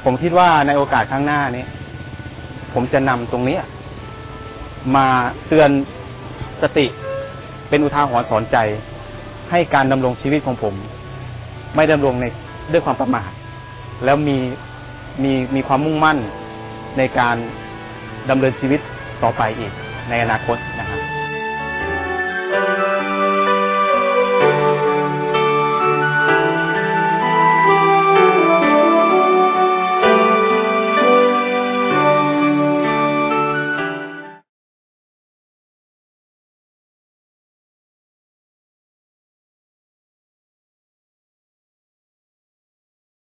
ผมคิดว่าในโอกาสข้างหน้านี้ ผมจะนำตรงนี้มาเตือนสติเป็นอุทาหรณ์สอนใจ ให้การดำรงชีวิตของผม ไม่ดำรงในด้วยความประมาทแล้วมีมีมีความมุ่งมั่นในการดำเนินชีวิตต่อไปอีกในอนาคตนะ